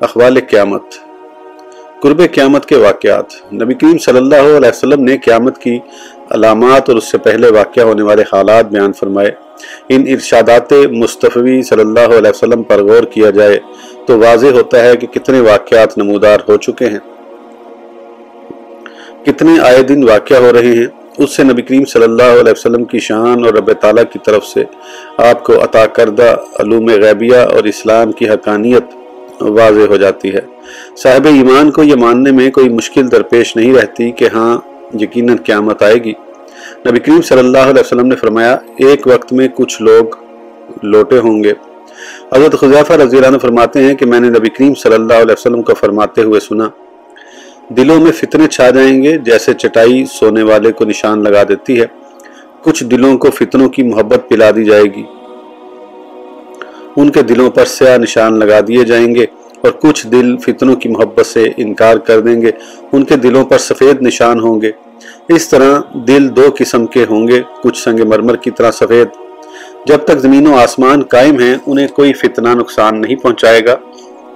اخوال قیامت، قرب قیامت کے واقعات۔ نبی کریم صلی اللہ علیہ وسلم نے قیامت کی علامات اور اس سے پہلے واقع ہونے والے حالات بیان فرمائے۔ ان ارشادات مصطفی صلی اللہ علیہ وسلم پر غور کیا جائے تو واضح ہوتا ہے کہ کتنے واقعات نمودار ہو چکے ہیں۔ کتنے آئے دن واقع ہو رہے ہیں۔ اس سے نبی کریم صلی اللہ علیہ وسلم کی شان اور رب تعالیٰ کی طرف سے آپ کو عطا کردہ علوم غیبیہ اور اسلام کی حقانیت واضح ہو جاتی ہے۔ صاحب ایمان کو یہ ماننے میں کوئی مشکل درپیش نہیں رہتی کہ ہاں یقیناً قیامت آئے گی۔ نبی کریم صلی اللہ علیہ وسلم نے فرمایا، ایک وقت میں کچھ لوگ لوٹے ہوں گے۔ حضرت خضافہ رضی اللہ عنہ فرماتے ہیں کہ میں نے نبی کریم صلی اللہ علیہ وسلم کو فرماتے ہوئے سنا، دلوں میں فتنے چھا جائیں گے جیسے چٹائی سونے والے کو نشان لگا دیتی ہے۔ کچھ دلوں کو فتنوں کی محبت پلا دی جائے گی۔ ان کے دلوں پر سیاہ نشان لگا دیے جائیں گے اور کچھ دل فتنوں کی محبت سے انکار کر دیں گے، ان کے دلوں پر سفید نشان ہوں گے۔ اس طرح دل دو قسم کے ہوں گے، کچھ سنگ مرمر کی طرح سفید۔ جب تک زمین و آسمان قائم ہیں، انہیں کوئی فتنہ نقصان نہیں پہنچائے گا۔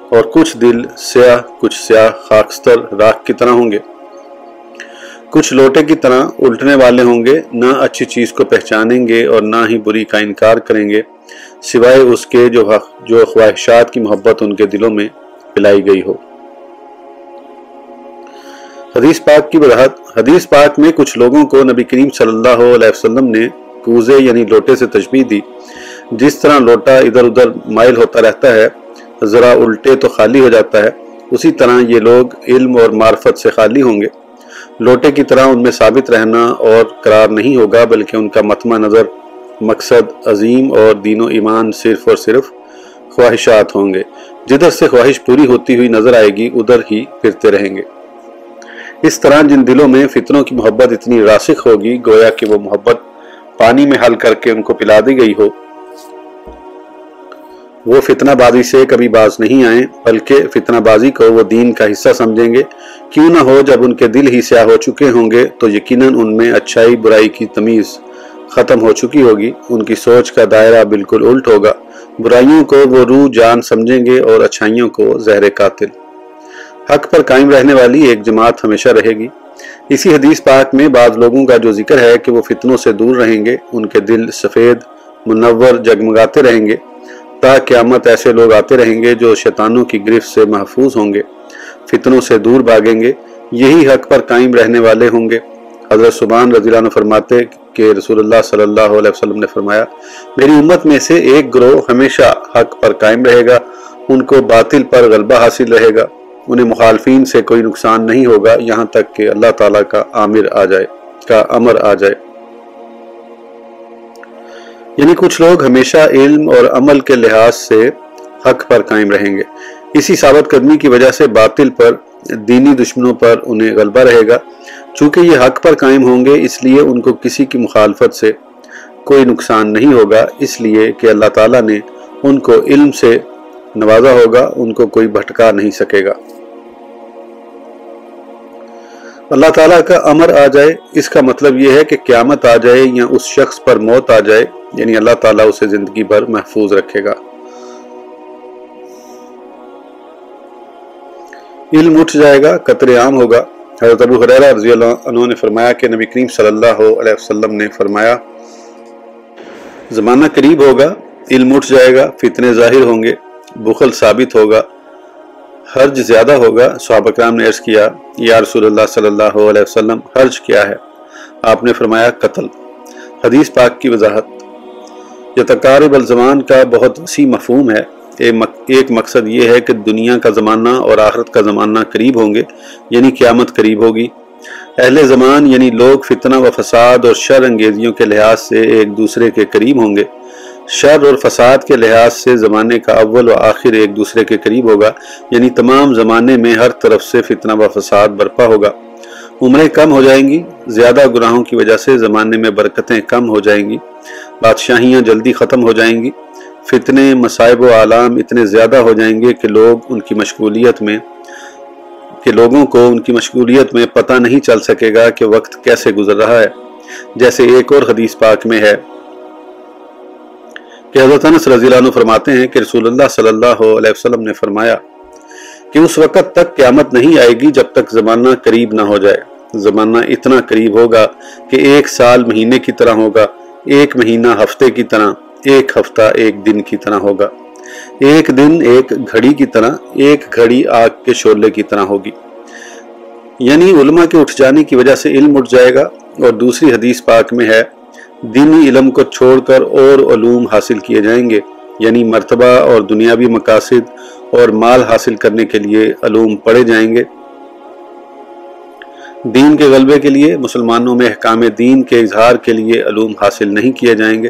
اور کچھ دل سیاہ، کچھ سیاہ خاکستر راکھ کی طرح ہوں گے۔ کچھ لوٹے کی طرح الٹنے والے ہوں گے، نہ اچھی چیز کو پہچانیں گے اور نہ ہی بری کا انکار کریں گے۔ سوائے اس کے جو جو خواہشات کی محبت ان کے دلوں میں پلائی گئی ہو۔ حدیث پاک کی وضاحت حدیث پاک میں کچھ لوگوں کو نبی کریم صلی اللہ علیہ وسلم نے کوزے یعنی لوٹے سے تشبیح دی۔ جس طرح لوٹا ادھر ادھر مائل ہوتا رہتا ہے، ذرا الٹے تو خالی ہو جاتا ہے۔ اسی طرح یہ لوگ علم اور معرفت سے خالی ہوں گے۔ لوٹے کی طرح ان میں ثابت رہنا اور قرار نہیں ہوگا، بلکہ ان کا متمع نظر مقصد، عظیم اور دین و ایمان صرف اور صرف خواہشات ہوں گے۔ جدھر سے خواہش پوری ہوتی ہوئی نظر آئے گی، ادھر ہی پھرتے رہیں گے۔ اس طرح جن دلوں میں فتنوں کی محبت اتنی راسخ ہوگی، گویا کہ وہ محبت پانی میں حل کر کے ان کو پلا دی گئی ہو۔ وہ فتنہ بازی سے کبھی باز نہیں آئیں، بلکہ فتنہ بازی کو وہ دین کا حصہ سمجھیں گے۔ کیوں نہ ہو، جب ان کے دل ہی سیاہ ہو چکے ہوں گے، تو یقیناً ان میں اچھائی، برائی کی تمیز ختم ہو چکی ہوگی۔ ان کی سوچ کا دائرہ بالکل الٹ ہوگا۔ برائیوں کو وہ روح جان سمجھیں گے اور اچھائیوں کو زہر قاتل۔ حق پر قائم رہنے والی ایک جماعت ہمیشہ رہے گی۔ اسی حدیث پاک میں بعض لوگوں کا جو ذکر ہے کہ وہ فتنوں سے دور رہیں گے، ان کے دل سفید، منور جگمگاتے رہیں گے۔ تا قیامت ایسے لوگ آتے رہیں گے جو شیطانوں کی گرفت سے محفوظ ہوں گے۔ فتنوں سے دور بھاگیں گے۔ یہی حق پر قائم رہنے والے ہوں گے۔ حضرت سبحان رضی اللہ عنہ فرماتے کہ رسول اللہ صلی اللہ علیہ وسلم نے فرمایا، میری امت میں سے ایک گروہ ہمیشہ حق پر قائم رہے گا، ان کو باطل پر غلبہ حاصل رہے گا، انہیں مخالفین سے کوئی نقصان نہیں ہوگا، یہاں تک کہ اللہ تعالیٰ کا عامر آ جائے، کا امر آ جائے۔ یعنی کچھ لوگ ہمیشہ علم اور عمل کے لحاظ سے حق پر قائم رہیں گے۔ اسی ثابت قدمی کی وجہ سے باطل پر، دینی دشمنوں پر انہیں غلبہ رہے گا۔ چونکہ یہ حق پر قائم ہوں گے، اس لیے ان کو کسی کی مخالفت سے کوئی نقصان نہیں ہوگا۔ اس لیے کہ اللہ تعالیٰ نے ان کو علم سے نوازا ہوگا، ان کو کوئی بھٹکا نہیں سکے گا۔ اللہ تعالیٰ کا امر آ جائے، اس کا مطلب یہ ہے کہ قیامت آ جائے یا اس شخص پر موت آ جائے یعنی اللہ تعالیٰ اسے زندگی بھر محفوظ رکھے گا۔ علم اٹھ جائے گا قطر عام ہوگا۔ حضرت ابو حریرہ رضی اللہ عنہ نے فرمایا کہ نبی کریم صلی اللہ علیہ وسلم نے فرمایا، زمانہ قریب ہوگا، علم اٹھ جائے گا، فتنے ظاہر ہوں گے، بخل ثابت ہوگا، حرج زیادہ ہوگا، صحابہ کرام نے عرض کیا، یا رسول اللہ صلی اللہ علیہ وسلم، حرج کیا ہے؟ آپ نے فرمایا، قتل۔ حدیث پاک کی وضاحت، یتقارب الزمان کا بہت وسیع مفہوم ہے۔ ایک مقصد یہ ہے کہ دنیا کا زمانہ اور آخرت کا زمانہ قریب ہوں گے یعنی قیامت قریب ہوگی۔ اہل زمان یعنی لوگ فتنہ و فساد اور شر انگیزیوں کے لحاظ سے ایک دوسرے کے قریب ہوں گے۔ شر اور فساد کے لحاظ سے زمانے کا اول و آخر ایک دوسرے کے قریب ہوگا یعنی تمام زمانے میں ہر طرف سے فتنہ و فساد برپا ہوگا۔ عمریں کم ہو جائیں گی، زیادہ گناہوں کی وجہ سے زمانے میں برکتیں کم ہو جائیں گی، بادشاہیاں جلدی ختم ہو جائیں گی۔ فتنے، مصائب و عالام اتنے زیادہ ہو جائیں گے کہ لوگ ان کی مشغولیت میں، کہ لوگوں کو ان کی مشغولیت میں پتہ نہیں چل سکے گا کہ وقت کیسے گزر رہا ہے۔ جیسے ایک اور حدیث پاک میں ہے کہ حضرت انس رضی اللہ عنہ فرماتے ہیں کہ رسول اللہ صلی اللہ علیہ وسلم نے فرمایا کہ اس وقت تک قیامت نہیں آئے گی جب تک زمانہ قریب نہ ہو جائے۔ زمانہ اتنا قریب ہوگا کہ ایک سال مہینے کی طرح ہوگا، ایک مہینہ ہفتے کی طرح۔ ایک ہفتہ، ایک دن کی طرح ہوگا۔ ایک دن، ایک گھڑی کی طرح، ایک گھڑی آگ کے شولے کی طرح ہوگی۔ یعنی علماء کے اٹھ جانے کی وجہ سے علم اٹھ جائے گا۔ اور دوسری حدیث پاک میں ہے دینی علم کو چھوڑ کر اور علوم حاصل کیے جائیں گے۔ یعنی مرتبہ اور دنیاوی مقاصد اور مال حاصل کرنے کے لیے علوم پڑھے جائیں گے۔ دین کے غلبے کے لیے، مسلمانوں میں احکام دین کے اظہار کے لیے علوم حاصل نہیں کیے جائیں گے۔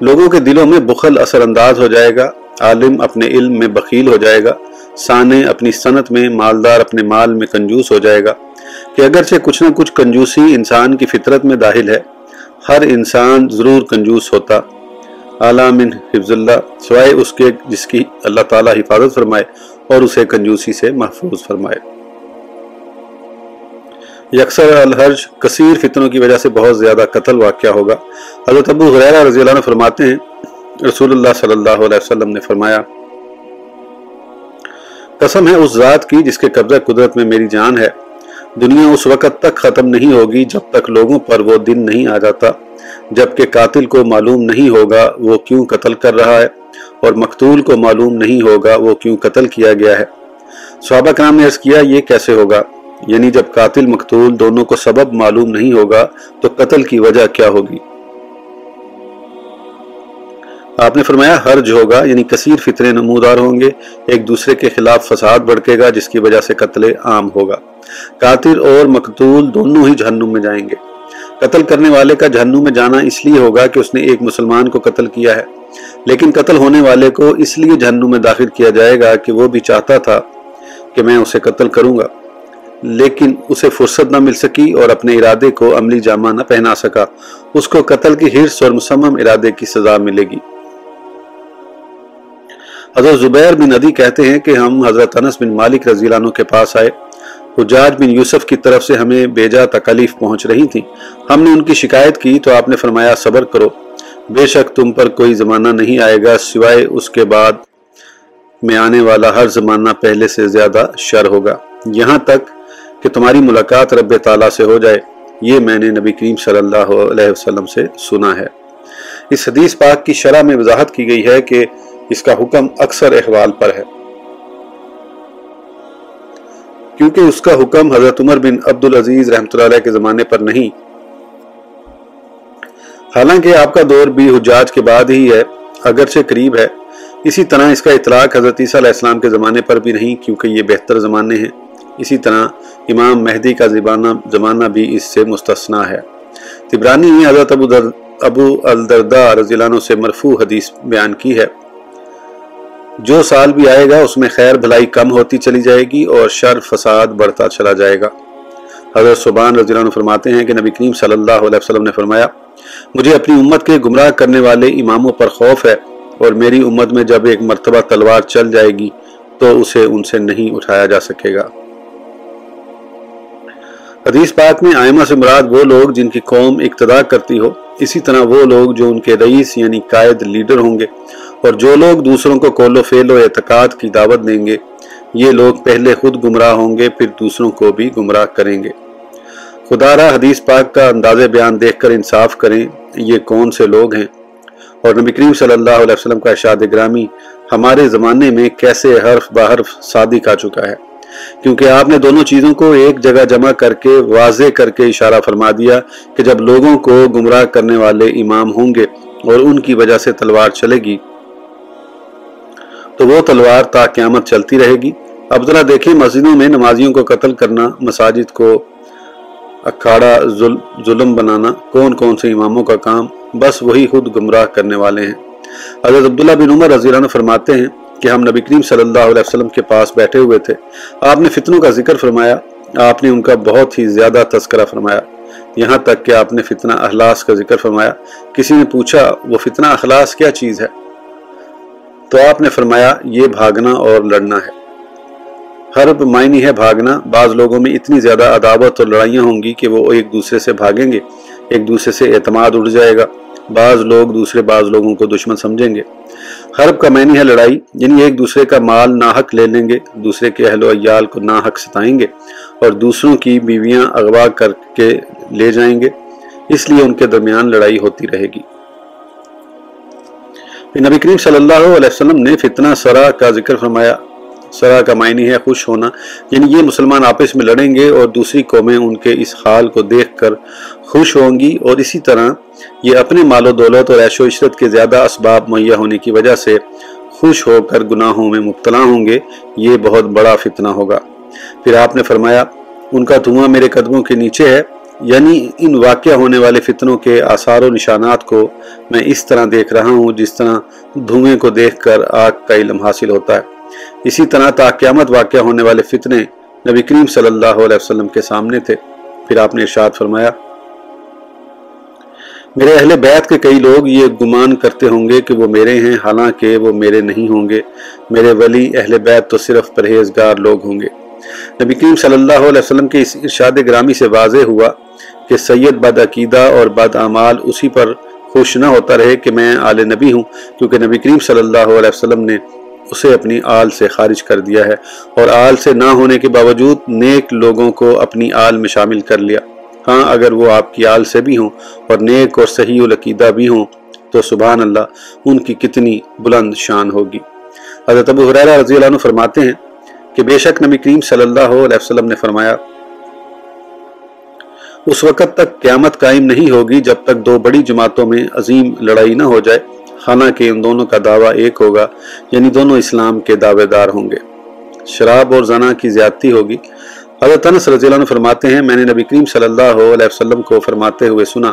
لوگوں کے دلوں میں بخل اثر انداز ہو جائے گا، عالم اپنے علم میں بخیل ہو جائے گا، سانے اپنی صنعت میں، مالدار اپنے مال میں کنجوس ہو جائے گا۔ کہ اگرچہ کچھ نہ کچھ کنجوسی انسان کی فطرت میں داخل ہے، ہر انسان ضرور کنجوس ہوتا۔ من حفظ اللہ، سوائے اس کے جس کی اللہ تعالیٰ حفاظت فرمائے اور اسے کنجوسی سے محفوظ فرمائے۔ یکسر الحرج کثیر فتنوں کی وجہ سے بہت زیادہ قتل واقعہ ہوگا۔ حضرت ابو غریرہ رضی اللہ عنہ فرماتے ہیں، رسول اللہ صلی اللہ علیہ وسلم نے فرمایا، قسم ہے اس ذات کی جس کے قبضہ قدرت میں میری جان ہے۔ دنیا اس وقت تک ختم نہیں ہوگی جب تک لوگوں پر وہ دن نہیں آ جاتا جبکہ قاتل کو معلوم نہیں ہوگا وہ کیوں قتل کر رہا ہے اور مقتول کو معلوم نہیں ہوگا وہ کیوں قتل کیا گیا ہے۔ صحابہ کرام نے عرض کیا، یہ کیسے ہوگا؟ یعنی جب قاتل مقتول دونوں کو سبب معلوم نہیں ہوگا تو قتل کی وجہ کیا ہوگی؟ آپ نے فرمایا، حرج ہوگا یعنی کثیر فطرے نمودار ہوں گے، ایک دوسرے کے خلاف فساد بڑھکے گا، جس کی وجہ سے قتل عام ہوگا۔ قاتل اور مقتول دونوں ہی جہنم میں جائیں گے۔ قتل کرنے والے کا جہنم میں جانا اس لیے ہوگا کہ اس نے ایک مسلمان کو قتل کیا ہے۔ لیکن قتل ہونے والے کو اس لیے جہنم میں داخل کیا جائے گا کہ وہ بھی چاہتا تھا کہ میں اسے قتل کروں گا۔ لیکن اسے فرصت نہ مل سکی اور اپنے ارادے کو عملی جامہ نہ پہنا سکا۔ اس کو قتل کی حرص اور مسمم ارادے کی سزا ملے گی۔ حضرت زبیر بن ندی کہتے ہیں کہ ہم حضرت انس بن مالک رضی اللہ عنہ کے پاس آئے۔ حجاج بن یوسف کی طرف سے ہمیں بیجا تکلیف پہنچ رہی تھیں ہم نے ان کی شکایت کی تو آپ نے فرمایا، صبر کرو۔ بے شک تم پر کوئی زمانہ نہیں آئے گا، سوائے اس کے بعد میں آنے والا ہر زمانہ پہلے سے زیادہ شر ہوگا۔ یہاں تک کہ تمہاری ملاقات رب تعالیٰ سے ہو جائے، یہ میں نے نبی کریم صلی اللہ علیہ وسلم سے سنا ہے۔ اس حدیث پاک کی شرح میں وضاحت کی گئی ہے کہ اس کا حکم اکثر احوال پر ہے۔ کیونکہ اس کا حکم حضرت عمر بن عبدالعزیز رحمۃ اللہ علیہ کے زمانے پر نہیں۔ حالانکہ آپ کا دور بھی حجاج کے بعد ہی ہے، اگرچہ قریب ہے۔ اسی طرح اس کا اطلاق حضرت عیسیٰ علیہ السلام کے زمانے پر بھی نہیں، کیونکہ یہ بہتر زمانے ہیں۔ اسی طرح امام مہدی کا زمانہ بھی اس سے مستثنا ہے۔ تبرانی نے حضرت ابو در ابو الدردہ رضی اللہ عنہ سے مرفوع حدیث بیان کی ہے۔ جو سال بھی آئے گا، اس میں خیر بھلائی کم ہوتی چلی جائے گی اور شر فساد بڑھتا چلا جائے گا۔ حضرت سبحان رضی اللہ عنہ فرماتے ہیں کہ نبی کریم صلی اللہ علیہ وسلم نے فرمایا، مجھے اپنی امت کے گمراہ کرنے والے اماموں پر خوف ہے اور میری امت میں جب ایک مرتبہ تلوار چل جائے گی، تو اسے ان سے نہیں اٹھایا جا سکے گا۔ حدیث پاک میں آئمہ سے مراد وہ لوگ جن کی قوم اقتدا کرتی ہو، اسی طرح وہ لوگ جو ان کے رئیس یعنی قائد لیڈر ہوں گے اور جو لوگ دوسروں کو کول و فیل و اعتقاد کی دعوت دیں گے، یہ لوگ پہلے خود گمراہ ہوں گے، پھر دوسروں کو بھی گمراہ کریں گے۔ خدا را حدیث پاک کا انداز بیان دیکھ کر انصاف کریں، یہ کون سے لوگ ہیں؟ اور نبی کریم صلی اللہ علیہ وسلم کا اشاد گرامی ہمارے زمانے میں کیسے حرف بحرف صادق آ چکا ہے۔ کیونکہ آپ نے دونوں چیزوں کو ایک جگہ جمع کر کے واضح کر کے اشارہ فرما دیا کہ جب لوگوں کو گمراہ کرنے والے امام ہوں گے اور ان کی وجہ سے تلوار چلے گی، تو وہ تلوار تا قیامت چلتی رہے گی۔ اب ذرا دیکھیں مسجدوں میں نمازیوں کو قتل کرنا، مساجد کو اکھاڑا ظلم بنانا، کون کون سے اماموں کا کام، بس وہی خود گمراہ کرنے والے ہیں۔ حضرت عبداللہ بن عمر رضی اللہ عنہ فرماتے ہیں کہ ہم نبی کریم صلی اللہ علیہ وسلم کے پاس بیٹھے ہوئے تھے۔ آپ نے فتنوں کا ذکر فرمایا، آپ نے ان کا بہت ہی زیادہ تذکرہ فرمایا۔ یہاں تک کہ آپ نے فتنہ اخلاص کا ذکر فرمایا۔ کسی نے پوچھا، وہ فتنہ اخلاص کیا چیز ہے؟ تو آپ نے فرمایا، یہ بھاگنا اور لڑنا ہے۔ حرب معنی ہے بھاگنا۔ بعض لوگوں میں اتنی زیادہ عداوت اور لڑائیاں ہوں گی کہ وہ ایک دوسرے سے بھاگیں گے، ایک دوسرے سے اعتماد اٹھ جائے گا۔ بعض لوگ دوسرے بعض لوگوں کو دشمن سمجھیں گے۔ حرب کا معنی ہے لڑائی یعنی ایک دوسرے کا مال ناحق لے لیں گے، دوسرے کے اہل و عیال کو ناحق ستائیں گے اور دوسروں کی بیویاں اغوا کر کے لے جائیں گے، اس لیے ان کے درمیان لڑائی ہوتی رہے گی۔ نبی کریم صلی اللہ علیہ وسلم نے فتنہ سرا کا ذکر فرمایا۔ سرا کا معنی ہے خوش ہونا یعنی یہ مسلمان آپس میں لڑیں گے اور دوسری قومیں ان کے اس حال کو دیکھ کر خوش ہوں گی اور اسی طرح یہ اپنے مال و دولت اور عیش و عشرت کے زیادہ اسباب مہیا ہونے کی وجہ سے خوش ہو کر گناہوں میں مبتلا ہوں گے، یہ بہت بڑا فتنہ ہوگا۔ پھر آپ نے فرمایا، ان کا دھواں میرے قدموں کے نیچے ہے یعنی ان واقع ہونے والے فتنوں کے آثار و نشانات کو میں اس طرح دیکھ رہا ہوں جس طرح دھوئیں کو دیکھ کر آگ کا علم حاصل ہوتا ہے۔ اسی طرح تا قیامت واقع ہونے والے فتنے نبی کریم صلی اللہ علیہ وسلم کے سامنے تھے۔ پھر آپ نے ارشاد فرمایا میرے اہل بیت کے کئی لوگ یہ گمان کرتے ہوں گے کہ وہ میرے ہیں، حالانکہ وہ میرے نہیں ہوں گے۔ میرے ولی اہل بیت تو صرف پرہیزگار لوگ ہوں گے۔ نبی کریم صلی اللہ علیہ وسلم کے اس ارشاد گرامی سے واضح ہوا کہ سید بد عقیدہ اور بد اعمال اسی پر خوش نہ ہوتا رہے کہ میں آل نبی ہوں، کیونکہ نبی کریم صلی اللہ علیہ وسلم نے اسے اپنی آل سے خارج کر دیا ہے اور آل سے نہ ہونے کے باوجود نیک لوگوں کو اپنی آل میں شامل کر لیا۔ ہاں اگر وہ آپ کی آل سے بھی ہوں اور نیک اور صحیح العقیدہ بھی ہوں، تو سبحان اللہ ان کی کتنی بلند شان ہوگی۔ حضرت ابو حریرہ رضی اللہ عنہ فرماتے ہیں کہ بے شک نبی کریم صلی اللہ علیہ وسلم نے فرمایا، اس وقت تک قیامت قائم نہیں ہوگی جب تک دو بڑی جماعتوں میں عظیم لڑائی نہ ہو جائے۔ حالانکہ ان دونوں کا دعویٰ ایک ہوگا یعنی دونوں اسلام کے دعوے دار ہوں گے۔ شراب اور زنا کی زیادتی ہوگی۔ حضرت انس رضی اللہ عنہ فرماتے ہیں، میں نے نبی کریم صلی اللہ علیہ وسلم کو فرماتے ہوئے سنا،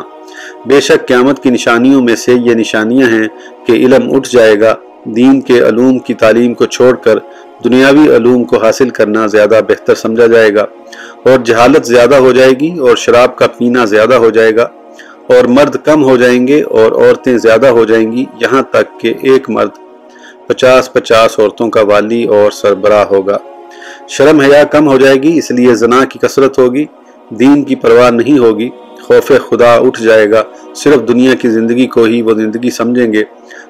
بے شک قیامت کی نشانیوں میں سے یہ نشانیاں ہیں کہ علم اٹھ جائے گا، دین کے علوم کی تعلیم کو چھوڑ کر دنیاوی علوم کو حاصل کرنا زیادہ بہتر سمجھا جائے گا، اور جہالت زیادہ ہو جائے گی اور شراب کا پینا زیادہ ہو جائے گا، اور مرد کم ہو جائیں گے اور عورتیں زیادہ ہو جائیں گی، یہاں تک کہ ایک مرد پچاس پچاس عورتوں کا والی اور سربراہ ہوگا۔ شرم حیا کم ہو جائے گی، اس لیے زنا کی کثرت ہوگی، دین کی پرواہ نہیں ہوگی۔ خوف خدا اٹھ جائے گا، صرف دنیا کی زندگی کو ہی وہ زندگی سمجھیں گے،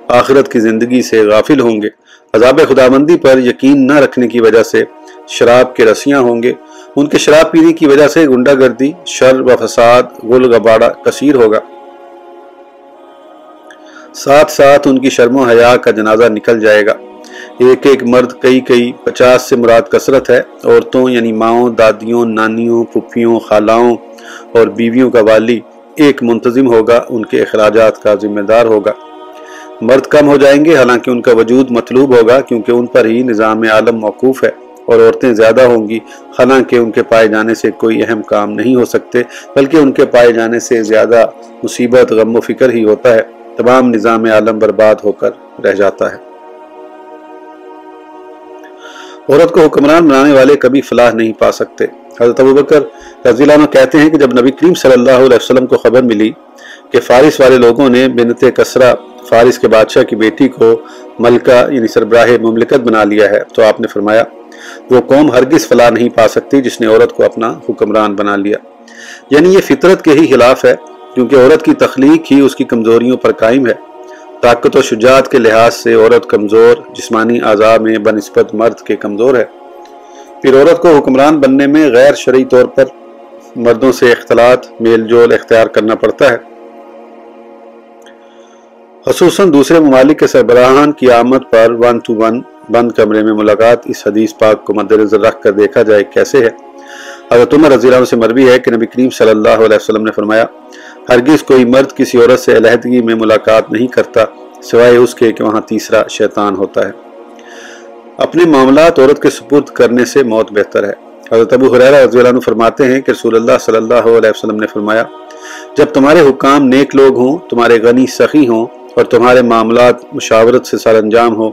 آخرت کی زندگی سے غافل ہوں گے۔ عذاب خداوندی پر یقین نہ رکھنے کی وجہ سے شراب کے رسیاں ہوں گے۔ ان کے شراب پینے کی وجہ سے گنڈا گردی شر و فساد گل گباڑا کثیر ہوگا۔ ساتھ ساتھ ان کی شرم و حیا کا جنازہ نکل جائے گا۔ ایک ایک مرد کئی کئی پچاس سے مراد کثرت ہے۔ عورتوں یعنی ماؤں، دادیوں، نانیوں پھپھیوں خالاؤں اور بیویوں کا والی ایک منتظم ہوگا، ان کے اخراجات کا ذمہ دار ہوگا۔ مرد کم ہو جائیں گے، حالانکہ ان کا وجود مطلوب ہوگا، کیونکہ ان پر ہی نظام عالم موقوف ہے اور عورتیں زیادہ ہوں گی، حالانکہ ان کے پائے جانے سے کوئی اہم کام نہیں ہو سکتے، بلکہ ان کے پائے جانے سے زیادہ مصیبت، غم و فکر ہی ہوتا ہے۔ تمام نظام عالم برباد ہو کر رہ جاتا ہے۔ عورت کو حکمران بنانے والے کبھی فلاح نہیں پا سکتے۔ حضرت ابو بکر رضی اللہ عنہ کہتے ہیں کہ جب نبی کریم صلی اللہ علیہ وسلم کو خبر ملی کہ فارس والے لوگوں نے بنت کسرا فارس کے بادشاہ کی بیٹی کو ملکہ یعنی سربراہ مملکت بنا لیا ہے، تو آپ نے فرمایا، وہ قوم ہرگز فلاح نہیں پا سکتی جس نے عورت کو اپنا حکمران بنا لیا۔ یعنی یہ فطرت کے ہی خلاف ہے، کیونکہ عورت کی تخلیق ہی اس کی کمزوریوں پر قائم ہے۔ طاقت و شجاعت کے لحاظ سے عورت کمزور، جسمانی اعضاء میں بنسبت مرد کے کمزور ہے۔ پھر عورت کو حکمران بننے میں غیر شرعی طور پر مردوں سے اختلاط، میل جول اختیار کرنا پڑتا ہے۔ خصوصاً دوسرے ممالک کے سربراہان کی آمد پر ون ٹو ون بند کمرے میں ملاقات۔ اس حدیث پاک کو مد نظر رکھ کر دیکھا جائے کیسے ہے۔ حضرت عمر رضی اللہ عنہ سے مروی ہے کہ نبی کریم صلی اللہ علیہ وسلم نے فرمایا ہرگز کوئی مرد کسی عورت سے علیحدگی میں ملاقات نہیں کرتا، سوائے اس کے کہ وہاں تیسرا شیطان ہوتا ہے۔ اپنے معاملات عورت کے سپرد کرنے سے موت بہتر ہے۔ حضرت ابو حریرہ رضی اللہ عنہ فرماتے ہیں کہ رسول اللہ صلی اللہ علیہ وسلم نے فرمایا، جب تمہارے حکام نیک لوگ ہوں، تمہارے غنی سخی ہوں اور تمہارے معاملات مشاورت سے سر انجام ہو،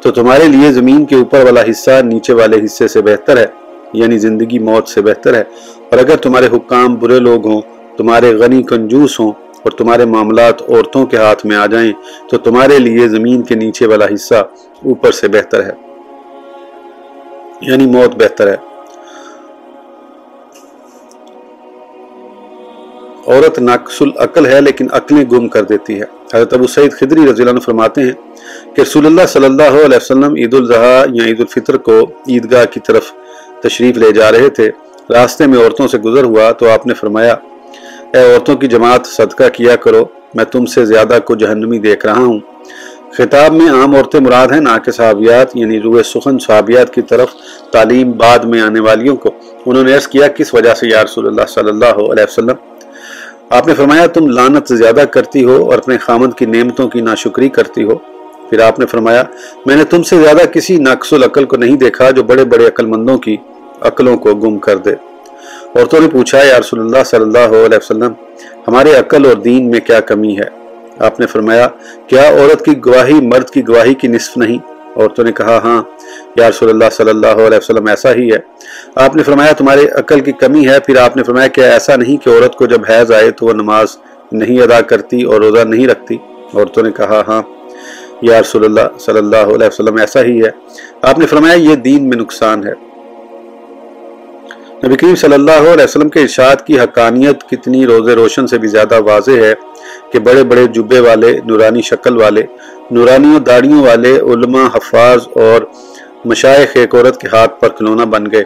تو تمہارے لیے زمین کے اوپر والا حصہ نیچے والے حصے سے بہتر ہے یعنی زندگی موت سے بہتر ہے۔ اور اگر تمہارے حکام برے لوگ ہوں تمہارے غنی کنجوس ہوں اور تمہارے معاملات عورتوں کے ہاتھ میں آ جائیں تو تمہارے لیے زمین کے نیچے والا حصہ اوپر سے بہتر ہے۔ یعنی موت بہتر ہے۔ عورت ناقص العقل ہے لیکن عقلیں گم کر دیتی ہے۔ حضرت ابو سعید خدری رضی اللہ عنہ فرماتے ہیں کہ رسول اللہ صلی اللہ علیہ وسلم عید الاضحیٰ یا عید الفطر کو عیدگاہ کی طرف تشریف لے جا رہے تھے۔ راستے میں عورتوں سے گزر ہوا تو آپ نے فرمایا اے عورتوں کی جماعت صدقہ کیا کرو، میں تم سے زیادہ کو جہنمی دیکھ رہا ہوں۔ خطاب میں عام عورتیں مراد ہیں نہ کہ صحابیات یعنی روح سخن صحابیات کی طرف تعلیم بعد میں آنے والیوں کو۔ انہوں نے عرض کیا، کس وجہ سے یا رسول اللہ صلی اللہ علیہ وسلم؟ آپ نے فرمایا، تم لانت زیادہ کرتی ہو اور اپنے خامد کی نعمتوں کی ناشکری کرتی ہو۔ پھر آپ نے فرمایا، میں نے تم سے زیادہ کسی نقص العقل کو نہیں دیکھا جو بڑے بڑے عقل مندوں کی عقلوں کو گم کر دے۔ عورتوں نے پوچھا، یا رسول اللہ صلی اللہ علیہ وسلم، ہمارے عقل اور دین میں کیا کمی ہے؟ آپ نے فرمایا، کیا عورت کی گواہی مرد کی گواہی کی نصف نہیں؟ عورتوں نے کہا ہاں یا رسول اللہ صلی اللہ علیہ وسلم، ایسا ہی ہے. آپ نے فرمایا، تمہارے عقل کی کمی ہے؟ پھر آپ نے فرمایا، کیا ایسا نہیں کہ عورت کو جب حیض آئے تو وہ نماز نہیں ادا کرتی اور روزہ نہیں رکھتی؟ عورتوں نے کہا ہاں یا رسول اللہ صلی اللہ علیہ وسلم، ایسا ہی ہے. آپ نے فرمایا، یہ دین میں نقصان ہے. نبی کریم صلی اللہ علیہ وسلم کے ارشاد کی حقانیت کتنی روز روشن سے بھی زیادہ واضح ہے کہ بڑے بڑے جبے والے، نورانی شکل والے نورانیوں داڑیوں والے علماء، حفاظ اور مشائق ایک عورت کے ہاتھ پر کھلونا بن گئے۔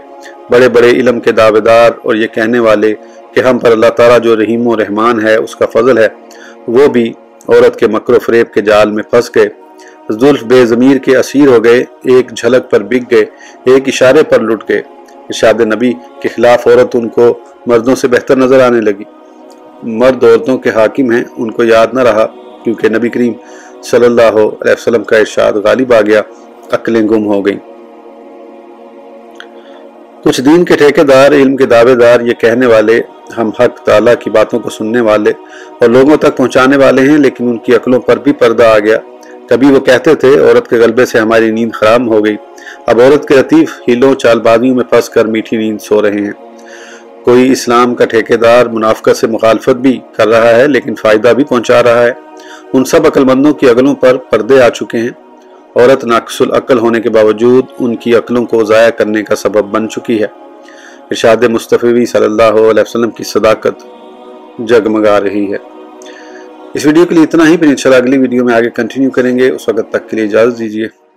بڑے بڑے علم کے دعوے دار اور یہ کہنے والے کہ ہم پر اللہ تعالیٰ جو رحیم و رحمان ہے، اس کا فضل ہے، وہ بھی عورت کے مکر و فریب کے جال میں پھنس گئے۔ زلف بے ضمیر کے اسیر ہو گئے، ایک جھلک پر بک گئے، ایک اشارے پر لٹ گئے۔ ارشاد نبی کے خلاف عورت ان کو مردوں سے بہتر نظر آنے لگی۔ مرد عورتوں کے حاکم ہیں، ان کو یاد نہ رہا، کیونکہ نبی کریم صلی اللہ علیہ وسلم کا ارشاد غالب آ گیا، عقلیں گم ہو گئیں۔ کچھ دین کے ٹھیکے دار علم کے دعوے دار یہ کہنے والے، ہم حق تعالیٰ کی باتوں کو سننے والے اور لوگوں تک پہنچانے والے ہیں، لیکن ان کی عقلوں پر بھی پردہ آ گیا۔ کبھی وہ کہتے تھے، عورت کے غلبے سے ہماری نیند خراب ہو گئی۔ اب عورت کے لطیف ہیلوں چال بازیوں میں پھنس کر میٹھی نیند سو رہے ہیں۔ کوئی اسلام کا ٹھیکے دار منافقت سے مخالفت بھی کر رہا ہے، لیکن فائدہ بھی پہنچا رہا ہے۔ ان سب عقل مندوں کی عقلوں پر پردے آ چکے ہیں۔ عورت ناقص العقل ہونے کے باوجود ان کی عقلوں کو ضائع کرنے کا سبب بن چکی ہے۔ ارشاد مصطفی صلی اللہ علیہ وسلم کی صداقت جگمگا رہی ہے۔ اس ویڈیو کے لیے اتنا ہی۔ پھر انشاءاللہ اگلی ویڈیو میں آگے کنٹینیو کریں گے۔ اس وقت تک کے لیے اجازت دیجیے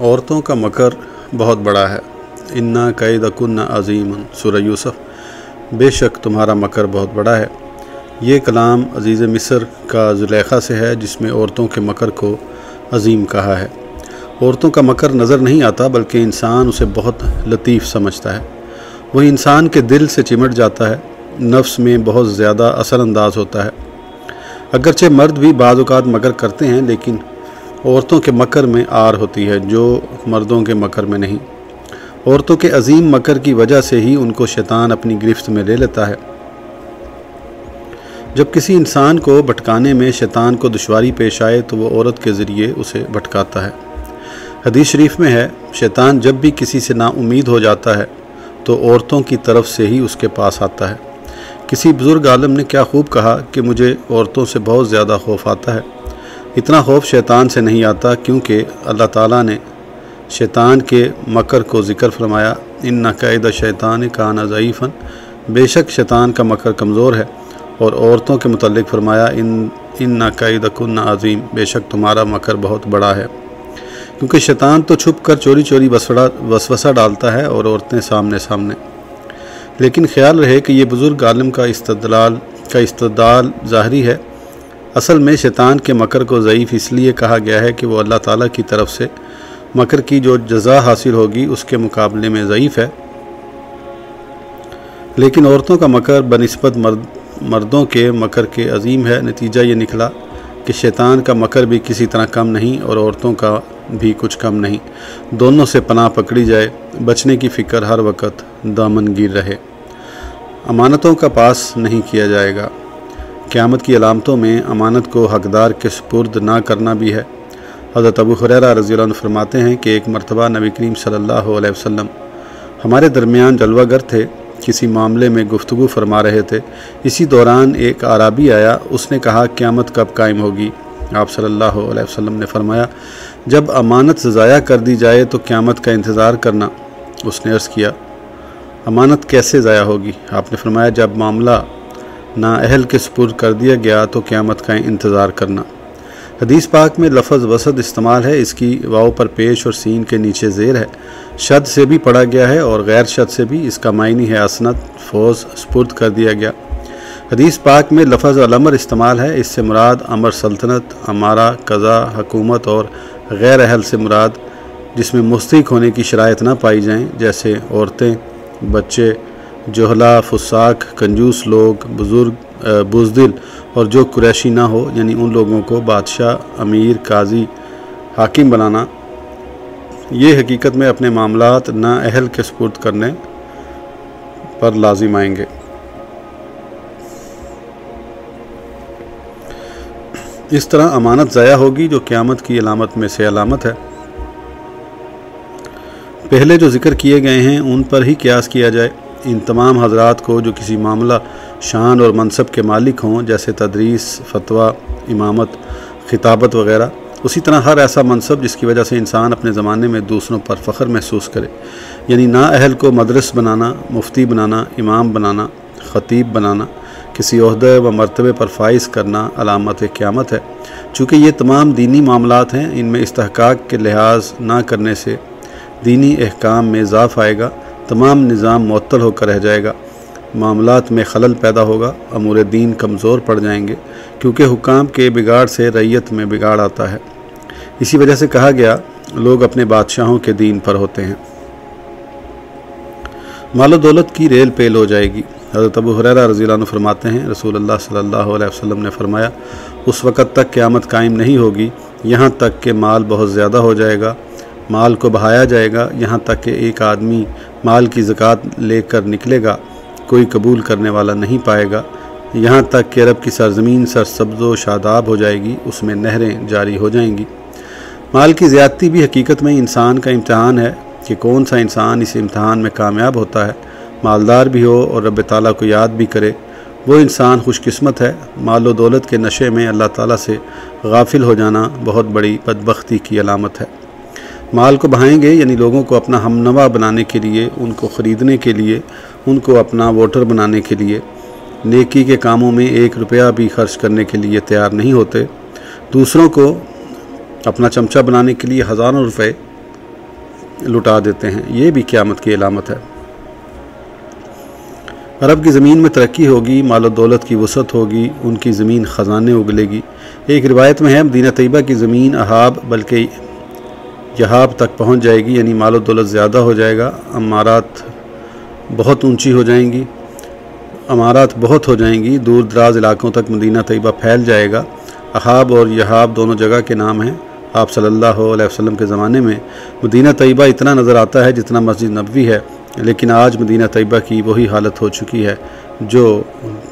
عورتوں کا مکر بہت بڑا ہے۔ انا قید کن عظیم سورہ یوسف، بے شک تمہارا مکر بہت بڑا ہے۔ یہ کلام عزیز مصر کا زلیخہ سے ہے، جس میں عورتوں کے مکر کو عظیم کہا ہے۔ عورتوں کا مکر نظر نہیں آتا، بلکہ انسان اسے بہت لطیف سمجھتا ہے۔ وہ انسان کے دل سے چمٹ جاتا ہے، نفس میں بہت زیادہ اثر انداز ہوتا ہے۔ اگرچہ مرد بھی بعض اوقات مکر کرتے ہیں، لیکن عورتوں کے مکر میں آر ہوتی ہے، جو مردوں کے مکر میں نہیں۔ عورتوں کے عظیم مکر کی وجہ سے ہی ان کو شیطان اپنی گرفت میں لے لیتا ہے۔ جب کسی انسان کو بھٹکانے میں شیطان کو دشواری پیش آئے تو وہ عورت کے ذریعے اسے بھٹکاتا ہے۔ حدیث شریف میں ہے، شیطان جب بھی کسی سے نا امید ہو جاتا ہے تو عورتوں کی طرف سے ہی اس کے پاس آتا ہے۔ کسی بزرگ عالم نے کیا خوب کہا کہ مجھے عورتوں سے بہت زیادہ خوف آتا ہے۔ اتنا خوف شیطان سے نہیں آتا کیونکہ اللہ تعالیٰ نے شیطان کے مکر کو ذکر فرمایا، ان نقائد شیطان کا نا ضعیفاً بے شک شیطان کا مکر کمزور ہے اور عورتوں کے متعلق فرمایا، ان ان نقائد کن عظیم بے شک تمہارا مکر بہت بڑا ہے۔ کیونکہ شیطان تو چھپ کر چوری چوری وسوڑا وسوسہ ڈالتا ہے اور عورتیں سامنے سامنے۔ لیکن خیال رہے کہ یہ بزرگ عالم کا استدلال کا استدال ظاہری ہے۔ اصل میں شیطان کے مکر کو ضعیف اس لیے کہا گیا ہے کہ وہ اللہ تعالیٰ کی طرف سے مکر کی جو جزا حاصل ہوگی اس کے مقابلے میں ضعیف ہے۔ لیکن عورتوں کا مکر بنسبت مرد مردوں کے مکر کے عظیم ہے۔ نتیجہ یہ نکلا کہ شیطان کا مکر بھی کسی طرح کم نہیں اور عورتوں کا بھی کچھ کم نہیں۔ دونوں سے پناہ پکڑی جائے۔ بچنے کی فکر ہر وقت دامن گیر رہے۔ امانتوں کا پاس نہیں کیا جائے گا۔ قیامت کی علامتوں میں امانت کو حقدار کے سپرد نہ کرنا بھی ہے۔ حضرت ابو خریرہ رضی اللہ عنہ فرماتے ہیں کہ ایک مرتبہ نبی کریم صلی اللہ علیہ وسلم ہمارے درمیان جلوہ گر تھے، کسی معاملے میں گفتگو فرما رہے تھے۔ اسی دوران ایک عرابی آیا، اس نے کہا، قیامت کب قائم ہوگی؟ آپ صلی اللہ علیہ وسلم نے فرمایا، جب امانت ضائع کر دی جائے تو قیامت کا انتظار کرنا۔ اس نے عرض کیا، امانت کیسے ضائع ہوگی؟ آپ نے فرمایا، جب معاملہ نا اہل کے سپر کر دیا گیا تو قیامت کا انتظار کرنا۔ حدیث پاک میں لفظ وسط استعمال ہے، اس کی واؤ پر پیش اور سین کے نیچے زیر ہے۔ شد سے بھی پڑھا گیا ہے اور غیر شد سے بھی اس کا معنی ہے اسنت، فوز، سپرد کر دیا گیا۔ حدیث پاک میں لفظ الامر استعمال ہے، اس سے مراد امر سلطنت، امارہ قضا حکومت اور غیر اہل سے مراد، جس میں مستق ہونے کی شرائط نہ پائی جائیں، جیسے عورتیں، بچے جوہلا فساک کنجوس لوگ، بزرگ بزدل اور جو قریشی نہ ہو یعنی ان لوگوں کو بادشاہ، امیر، قاضی، حاکم بنانا، یہ حقیقت میں اپنے معاملات نا اہل کے سپرد کرنے پر لازم آئیں گے۔ اس طرح امانت ضائع ہوگی جو قیامت کی علامت میں سے علامت ہے۔ پہلے جو ذکر کیے گئے ہیں، ان پر ہی قیاس کیا جائے۔ ان تمام حضرات کو جو کسی معاملہ شان اور منصب کے مالک ہوں، جیسے تدریس، فتویٰ، امامت، خطابت وغیرہ، اسی طرح ہر ایسا منصب جس کی وجہ سے انسان اپنے زمانے میں دوسروں پر فخر محسوس کرے۔ یعنی نا اہل کو مدرس بنانا، مفتی بنانا، امام بنانا، خطیب بنانا، کسی عہدے و مرتبے پر فائز کرنا علامت قیامت ہے۔ چونکہ یہ تمام دینی معاملات ہیں، ان میں استحقاق کے لحاظ نہ کرنے سے دینی احکام میں اضاف آئے گا۔ تمام نظام معطل ہو کر رہ جائے گا۔ معاملات میں خلل پیدا ہوگا، امور دین کمزور پڑ جائیں گے، کیونکہ حکام کے بگاڑ سے ریت میں بگاڑ آتا ہے۔ اسی وجہ سے کہا گیا، لوگ اپنے بادشاہوں کے دین پر ہوتے ہیں۔ مال و دولت کی ریل پیل ہو جائے گی۔ حضرت ابو حریرہ رضی اللہ عنہ فرماتے ہیں، رسول اللہ صلی اللہ علیہ وسلم نے فرمایا، اس وقت تک قیامت قائم نہیں ہوگی، یہاں تک کہ مال بہت زیادہ ہو جائے گا۔ مال کو بہایا جائے گا، یہاں تک کہ ایک آدمی مال کی زکوٰۃ لے کر نکلے گا، کوئی قبول کرنے والا نہیں پائے گا۔ یہاں تک کہ عرب کی سرزمین سر سبز و شاداب ہو جائے گی، اس میں نہریں جاری ہو جائیں گی۔ مال کی زیادتی بھی حقیقت میں انسان کا امتحان ہے کہ کون سا انسان اس امتحان میں کامیاب ہوتا ہے۔ مالدار بھی ہو اور رب تعالیٰ کو یاد بھی کرے، وہ انسان خوش قسمت ہے۔ مال و دولت کے نشے میں اللہ تعالیٰ سے غافل ہو جانا بہت بڑی بدبختی کی علامت ہے۔ مال کو بہائیں گے یعنی لوگوں کو اپنا ہم نوا بنانے کے لیے، ان کو خریدنے کے لیے، ان کو اپنا ووٹر بنانے کے لیے۔ نیکی کے کاموں میں ایک روپیہ بھی خرچ کرنے کے لیے تیار نہیں ہوتے۔ دوسروں کو اپنا چمچہ بنانے کے لیے ہزاروں روپے لٹا دیتے ہیں۔ یہ بھی قیامت کی علامت ہے۔ عرب کی زمین میں ترقی ہوگی، مال و دولت کی وسعت ہوگی، ان کی زمین خزانے اگلے گی۔ ایک روایت میں ہے، مدینہ طیبہ کی زمین احاب، بلکہ یہاب تک پہنچ جائے گی یعنی مال و دولت زیادہ ہو جائے گا، امارات بہت اونچی ہو جائیں گی، امارات بہت ہو جائیں گی، دور دراز علاقوں تک مدینہ طیبہ پھیل جائے گا۔ احاب اور یہاب دونوں جگہ کے نام ہیں۔ آپ صلی اللہ علیہ وسلم کے زمانے میں مدینہ طیبہ اتنا نظر آتا ہے جتنا مسجد نبوی ہے، لیکن آج مدینہ طیبہ کی وہی حالت ہو چکی ہے جو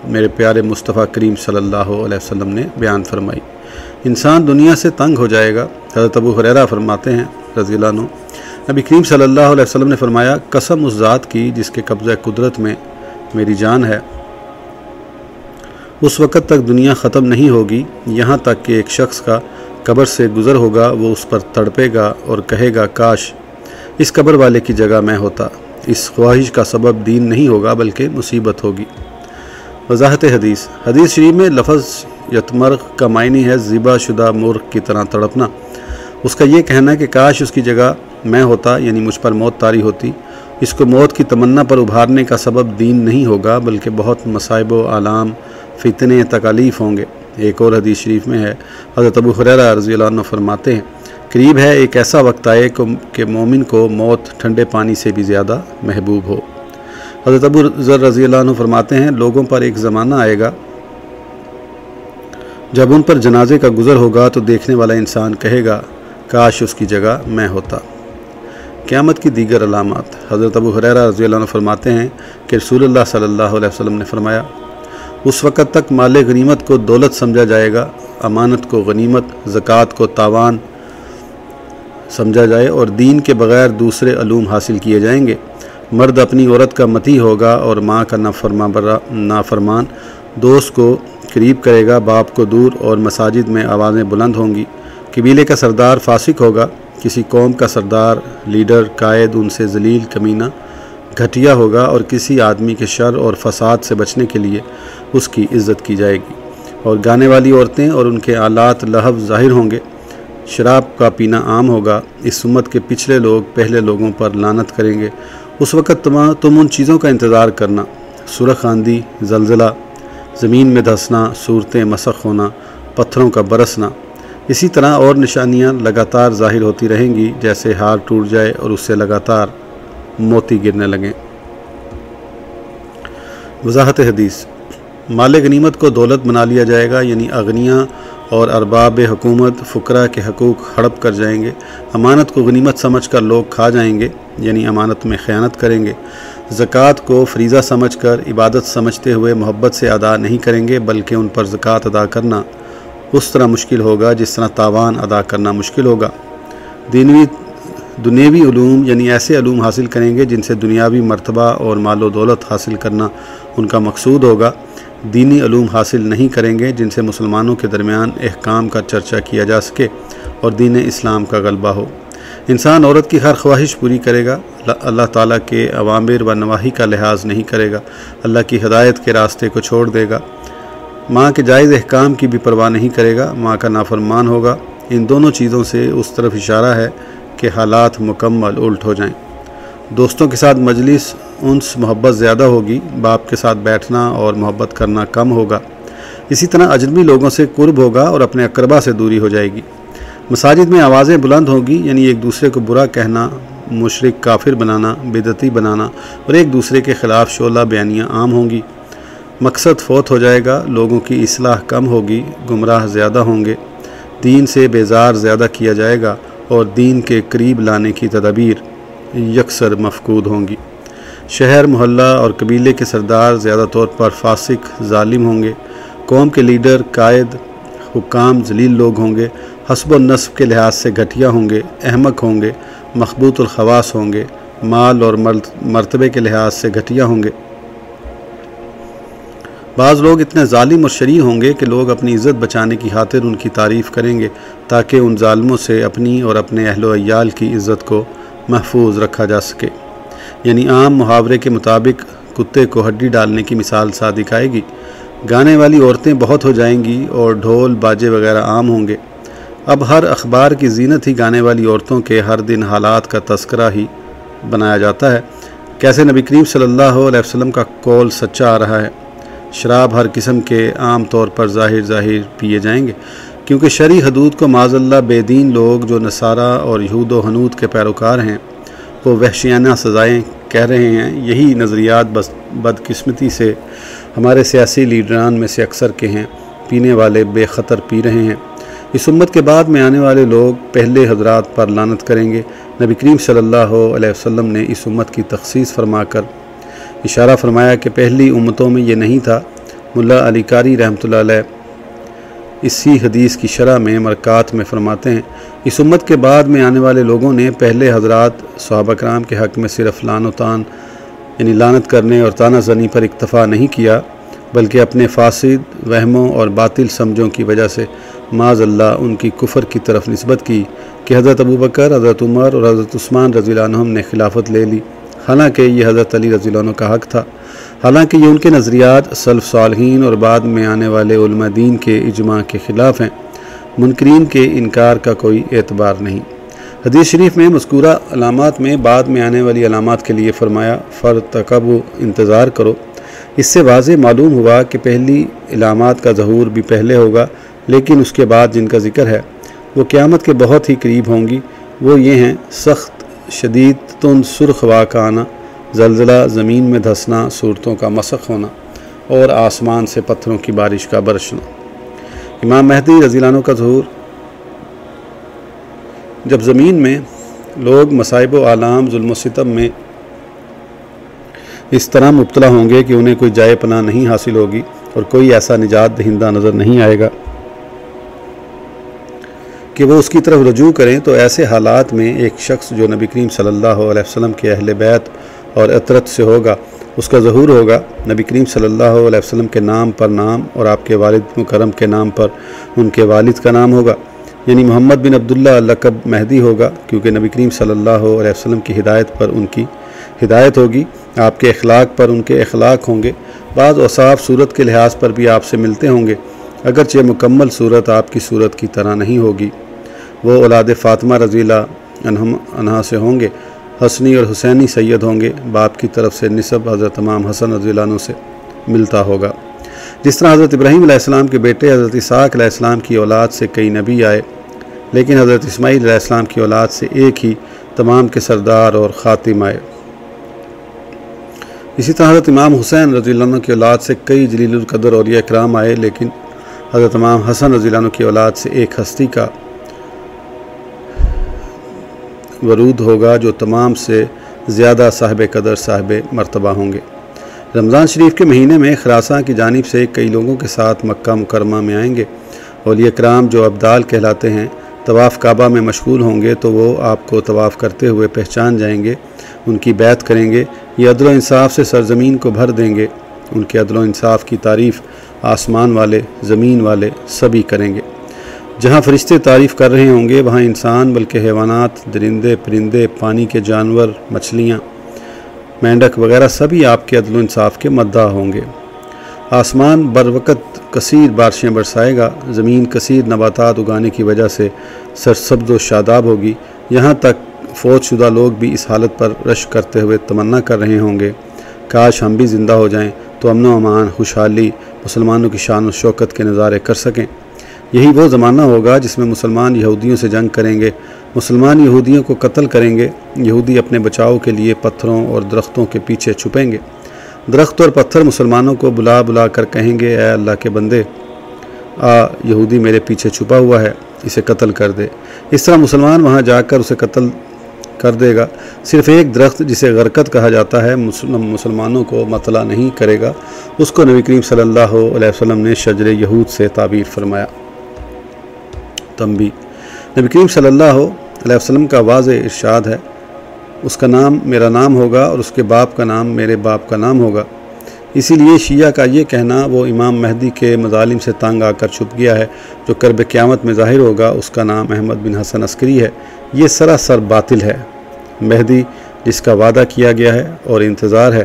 میرے پیارے مصطفیٰ کریم صلی اللہ علیہ وسلم نے بیان فرمائی۔ انسان دنیا سے تنگ ہو جائے گا۔ حضرت ابو حریرہ فرماتے ہیں رضی اللہ عنہ، نبی کریم صلی اللہ علیہ وسلم نے فرمایا، قسم اس ذات کی جس کے قبضہ قدرت میں میری جان ہے۔ اس وقت تک دنیا ختم نہیں ہوگی، یہاں تک کہ ایک شخص کا قبر سے گزر ہوگا، وہ اس پر تڑپے گا اور کہے گا، کاش اس قبر والے کی جگہ میں ہوتا۔ اس خواہش کا سبب دین نہیں ہوگا، بلکہ مصیبت ہوگی۔ وضاحت حدیث حدیث شریف میں لفظ یتمرغ کا معنی ہے ذبح شدہ مرغ کی طرح تڑپنا۔ اس کا یہ کہنا ہے کہ کاش اس کی جگہ میں ہوتا یعنی مجھ پر موت تاری ہوتی۔ اس کو موت کی تمنا پر ابھارنے کا سبب دین نہیں ہوگا، بلکہ بہت مصائب و عالام فتنے، تکالیف ہوں گے۔ ایک اور حدیث شریف میں ہے، حضرت ابو خریرہ رضی اللہ عنہ فرماتے ہیں، قریب ہے، ایک ایسا وقت آئے کہ مومن کو موت ٹھنڈے پانی سے بھی زیادہ محبوب ہو۔ حضرت ابو ذر رضی اللہ عنہ فرماتے ہیں، لوگوں پر ایک زمانہ آئے گا جب ان پر جنازے کا گزر ہوگا تو دیکھنے والا انسان کہے گا، کاش اس کی جگہ میں ہوتا۔ قیامت کی دیگر علامات۔ حضرت ابو حریرہ رضی اللہ عنہ فرماتے ہیں کہ رسول اللہ صلی اللہ علیہ وسلم نے فرمایا، اس وقت تک مال غنیمت کو دولت سمجھا جائے گا، امانت کو غنیمت، زکوٰۃ کو تاوان سمجھا جائے اور دین کے بغیر دوسرے علوم حاصل کیے جائیں گے۔ مرد اپنی عورت کا متی ہوگا اور ماں کا نافرما برا نافرمان۔ دوست کو قریب کرے گا، باپ کو دور اور مساجد میں آوازیں بلند ہوں گی۔ قبیلے کا سردار فاسق ہوگا۔ کسی قوم کا سردار، لیڈر، قائد، ان سے ذلیل، کمینہ گھٹیا ہوگا اور کسی آدمی کے شر اور فساد سے بچنے کے لیے اس کی عزت کی جائے گی۔ اور گانے والی عورتیں اور ان کے آلات لہو ظاہر ہوں گے۔ شراب کا پینا عام ہوگا۔ اس امت کے پچھلے لوگ پہلے لوگوں پر لانت کریں گے۔ اس وقت تم ان چیزوں کا انتظار کرنا۔ سرخ آندھی، زلزلہ زمین میں دھسنا صورتیں مسخ ہونا، پتھروں کا برسنا، اسی طرح اور نشانیاں لگاتار ظاہر ہوتی رہیں گی جیسے ہار ٹوٹ جائے اور اس سے لگاتار موتی گرنے لگیں۔ وضاحت حدیث مال غنیمت کو دولت بنا لیا جائے گا یعنی اغنیاں اور ارباب حکومت فقرہ کے حقوق ہڑپ کر جائیں گے۔ امانت کو غنیمت سمجھ کر لوگ کھا جائیں گے یعنی امانت میں خیانت کریں گے۔ زکوٰۃ کو فریضہ سمجھ کر، عبادت سمجھتے ہوئے محبت سے ادا نہیں کریں گے، بلکہ ان پر زکوٰۃ ادا کرنا اس طرح مشکل ہوگا، جس طرح تاوان ادا کرنا مشکل ہوگا۔ دینوی دنیوی علوم یعنی ایسے علوم حاصل کریں گے جن سے دنیاوی مرتبہ اور مال و دولت حاصل کرنا ان کا مقصود ہوگا۔ دینی علوم حاصل نہیں کریں گے جن سے مسلمانوں کے درمیان احکام کا چرچا کیا جا سکے اور دین اسلام کا غلبہ ہو۔ انسان عورت کی ہر خواہش پوری کرے گا۔ اللہ تعالیٰ کے عوامر و نواحی کا لحاظ نہیں کرے گا۔ اللہ کی ہدایت کے راستے کو چھوڑ دے گا۔ ماں کے جائز احکام کی بھی پرواہ نہیں کرے گا۔ ماں کا نافرمان ہوگا۔ ان دونوں چیزوں سے اس طرف اشارہ ہے کہ حالات مکمل الٹ ہو جائیں۔ دوستوں کے ساتھ مجلس انس محبت زیادہ ہوگی، باپ کے ساتھ بیٹھنا اور محبت کرنا کم ہوگا۔ اسی طرح اجنبی لوگوں سے قرب ہوگا اور اپنے اقربا سے دوری ہو جائے گی۔ مساجد میں آوازیں بلند ہوگی یعنی ایک دوسرے کو برا کہنا، مشرق کافر بنانا بدتی بنانا اور ایک دوسرے کے خلاف شعلہ بیانیاں عام ہوں گی۔ مقصد فوت ہو جائے گا، لوگوں کی اصلاح کم ہوگی، گمراہ زیادہ ہوں گے۔ دین سے بیزار زیادہ کیا جائے گا اور دین کے قریب لانے کی تدابیر یکسر مفقود ہوں گی۔ شہر، محلہ اور قبیلے کے سردار زیادہ طور پر فاسق، ظالم ہوں گے۔ قوم کے لیڈر، قائد، حکام، ذلیل لوگ ہوں گے۔ حسب و نصب کے لحاظ سے گھٹیا ہوں گے، احمق ہوں گے، مخبوط الخواص ہوں گے۔ مال اور مرتبے کے لحاظ سے گھٹیا ہوں گے۔ بعض لوگ اتنے ظالم اور شریع ہوں گے کہ لوگ اپنی عزت بچانے کی خاطر ان کی تعریف کریں گے، تاکہ ان ظالموں سے اپنی اور اپنے اہل و عیال کی عزت کو محفوظ رکھا جا سکے۔ یعنی عام محاورے کے مطابق کتے کو ہڈی ڈالنے کی مثال صادق آئے گی۔ گانے والی عورتیں بہت ہو جائیں گی اور ڈھول، باجے وغیرہ عام ہوں گے۔ اب ہر اخبار کی زینت ہی گانے والی عورتوں کے ہر دن حالات کا تذکرہ ہی بنایا جاتا ہے۔ کیسے نبی کریم صلی اللہ علیہ وسلم کا قول سچا آ رہا ہے؟ شراب ہر قسم کے عام طور پر ظاہر ظاہر پیے جائیں گے۔ کیونکہ شرع حدود کو معذ اللہ بے دین لوگ جو نصارہ اور یہود و حنود کے پیروکار ہیں، وہ وحشیانہ سزائیں کہہ رہے ہیں۔ یہی نظریات بس بدقسمتی سے ہمارے سیاسی لیڈران میں سے اکثر کے ہیں، پینے والے بے خطر پی رہے ہیں۔ اس امت کے بعد میں آنے والے لوگ پہلے حضرات پر لانت کریں گے۔ نبی کریم صلی اللہ علیہ وسلم نے اس امت کی تخصیص فرما کر اشارہ فرمایا کہ پہلی امتوں میں یہ نہیں تھا۔ ملا علی کاری رحمۃ اللہ علیہ اسی حدیث کی شرح میں مرکات میں فرماتے ہیں، اس امت کے بعد میں آنے والے لوگوں نے پہلے حضرات صحابہ کرام کے حق میں صرف لان و تان یعنی لانت کرنے اور تانہ زنی پر اکتفا نہیں کیا، بلکہ اپنے فاسد وہموں اور باطل سمجھوں کی وجہ سے معاذ اللہ ان کی کفر کی طرف نسبت کی کہ حضرت ابو بکر، حضرت عمر اور حضرت عثمان رضی اللہ عنہم نے خلافت لے لی۔ حالانکہ یہ حضرت علی رضی اللہ عنہ کا حق تھا۔ حالانکہ یہ ان کے نظریات سلف صالحین اور بعد میں آنے والے علماء دین کے اجماع کے خلاف ہیں۔ منکرین کے انکار کا کوئی اعتبار نہیں۔ حدیث شریف میں مذکورہ علامات میں بعد میں آنے والی علامات کے لیے فرمایا فر تقب و انتظار کرو۔ اس سے واضح معلوم ہوا کہ پہلی علامات کا ظہور بھی پہلے ہوگا، لیکن اس کے بعد جن کا ذکر ہے، وہ قیامت کے بہت ہی قریب ہوں گی۔ وہ یہ ہیں، سخت شدید تن سرخ واقع آنا، زلزلہ، زمین میں دھسنا صورتوں کا مسخ ہونا اور آسمان سے پتھروں کی بارش کا برسنا امام مہدی رضی اللہ عنہ کا ظہور۔ جب زمین میں لوگ مصائب و عالام ظلم و ستم میں اس طرح مبتلا ہوں گے کہ انہیں کوئی جائے پناہ نہیں حاصل ہوگی اور کوئی ایسا نجات دہندہ نظر نہیں آئے گا۔ کہ وہ اس کی طرف رجوع کریں تو ایسے حالات میں ایک شخص جو نبی کریم صلی اللہ علیہ وسلم کے اہل بیت اور اطرت سے ہوگا، اس کا ظہور ہوگا۔ نبی کریم صلی اللہ علیہ وسلم کے نام پر نام اور آپ کے والد مکرم کے نام پر ان کے والد کا نام ہوگا۔ یعنی محمد بن عبداللہ لقب مہدی ہوگا، کیونکہ نبی کریم صلی اللہ علیہ وسلم کی ہدایت پر ان کی ہدایت ہوگی۔ آپ کے اخلاق پر ان کے اخلاق ہوں گے۔ بعض اوصاف صورت کے لحاظ پر بھی آپ سے ملتے ہوں گے۔ اگرچہ مکمل صورت آپ کی صورت کی طرح نہیں ہوگی۔ وہ اولاد فاطمہ رضی اللہ عنہ سے ہوں گے۔ حسنی اور حسینی سید ہوں گے۔ باپ کی طرف سے نصب حضرت امام حسن رضی اللہ عنہ سے ملتا ہوگا۔ جس طرح حضرت ابراہیم علیہ السلام کے بیٹے حضرت اساق علیہ السلام کی اولاد سے کئی نبی آئے، لیکن حضرت اسماعیل علیہ السلام کی اولاد سے ایک ہی تمام کے سردار اور خاتم آئے۔ اسی طرح حضرت امام حسین رضی اللہ عنہ کی اولاد سے کئی جلیل القدر اور اکرام آئے، لیکن حضرت امام حسن رضی اللہ عنہ کی اولاد سے ایک ہستی کا ورود ہوگا جو تمام سے زیادہ صاحب قدر، صاحب مرتبہ ہوں گے۔ رمضان شریف کے مہینے میں خراساں کی جانب سے کئی لوگوں کے ساتھ مکہ مکرمہ میں آئیں گے۔ اور یہ کرام جو ابدال کہلاتے ہیں، طواف کعبہ میں مشغول ہوں گے تو وہ آپ کو طواف کرتے ہوئے پہچان جائیں گے، ان کی بیعت کریں گے، یہ عدل و انصاف سے سرزمین کو بھر دیں گے۔ ان کے عدل و انصاف کی تعریف آسمان والے، زمین والے سبھی کریں گے۔ جہاں فرشتے تعریف کر رہے ہوں گے، وہاں انسان، بلکہ حیوانات، درندے، پرندے، پانی کے جانور، مچھلیاں، مینڈک وغیرہ سبھی آپ کے عدل و انصاف کے مدعا ہوں گے۔ آسمان بر وقت کثیر بارشیں برسائے گا، زمین کثیر نباتات اگانے کی وجہ سے سرسبز و شاداب ہوگی۔ یہاں تک فوج شدہ لوگ بھی اس حالت پر رش کرتے ہوئے تمنا کر رہے ہوں گے۔ کاش ہم بھی زندہ ہو جائیں تو امن و امان، خوشحالی، مسلمانوں کی شان و شوکت کے نظارے کر سکیں۔ یہی وہ زمانہ ہوگا جس میں مسلمان یہودیوں سے جنگ کریں گے۔ مسلمان یہودیوں کو قتل کریں گے۔ یہودی اپنے بچاؤ کے لیے پتھروں اور درختوں کے پیچھے چھپیں گے۔ درخت اور پتھر مسلمانوں کو بلا بلا کر کہیں گے، اے اللہ کے بندے، آ، یہودی میرے پیچھے چھپا ہوا ہے، اسے قتل کر دے۔ اس طرح مسلمان وہاں جا کر اسے قتل کر دے گا۔ صرف ایک درخت جسے غرکت کہا جاتا ہے مسلمانوں کو مطلع نہیں کرے گا۔ اس کو نبی کریم صلی اللہ علیہ وسلم نے شجر یہود سے تعبیر فرمایا۔ تنبی نبی کریم صلی اللہ علیہ وسلم کا واضح ارشاد ہے، اس کا نام میرا نام ہوگا اور اس کے باپ کا نام میرے باپ کا نام ہوگا۔ اسی لیے شیعہ کا یہ کہنا، وہ امام مہدی کے مظالم سے تانگ آ کر چھپ گیا ہے، جو کرب قیامت میں ظاہر ہوگا، اس کا نام احمد بن حسن عسکری ہے۔ یہ سراسر باطل ہے۔ مہدی، جس کا وعدہ کیا گیا ہے اور انتظار ہے،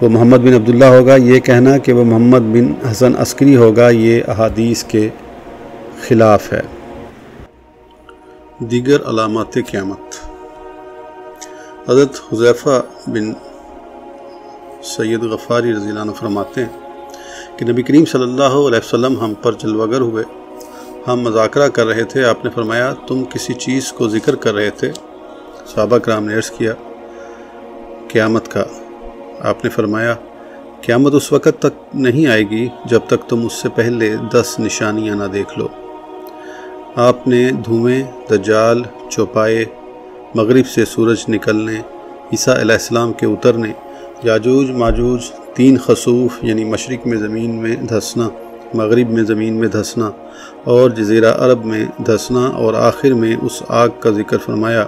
وہ محمد بن عبداللہ ہوگا۔ یہ کہنا کہ وہ محمد بن حسن عسکری ہوگا، یہ احادیث کے خلاف ہے۔ دیگر علامات قیامت۔ حضرت حضیفہ بن سید غفاری رضی اللہ عنہ فرماتے ہیں کہ نبی کریم صلی اللہ علیہ وسلم ہم پر جلوگر ہوئے۔ ہم مذاکرہ کر رہے تھے۔ آپ نے فرمایا، تم کسی چیز کو ذکر کر رہے تھے۔ صحابہ کرام نے عرض کیا، قیامت کا۔ آپ نے فرمایا، قیامت اس وقت تک نہیں آئے گی جب تک تم اس سے پہلے دس نشانیاں نہ دیکھ لو۔ آپ نے دھوئیں، دجال، چوپائے، مغرب سے سورج نکلنے، عیسیٰ علیہ السلام کے اترنے، یاجوج، ماجوج، تین خصوف یعنی مشرق میں زمین میں دھسنا مغرب میں زمین میں دھسنا اور جزیرہ عرب میں دھسنا اور آخر میں اس آگ کا ذکر فرمایا،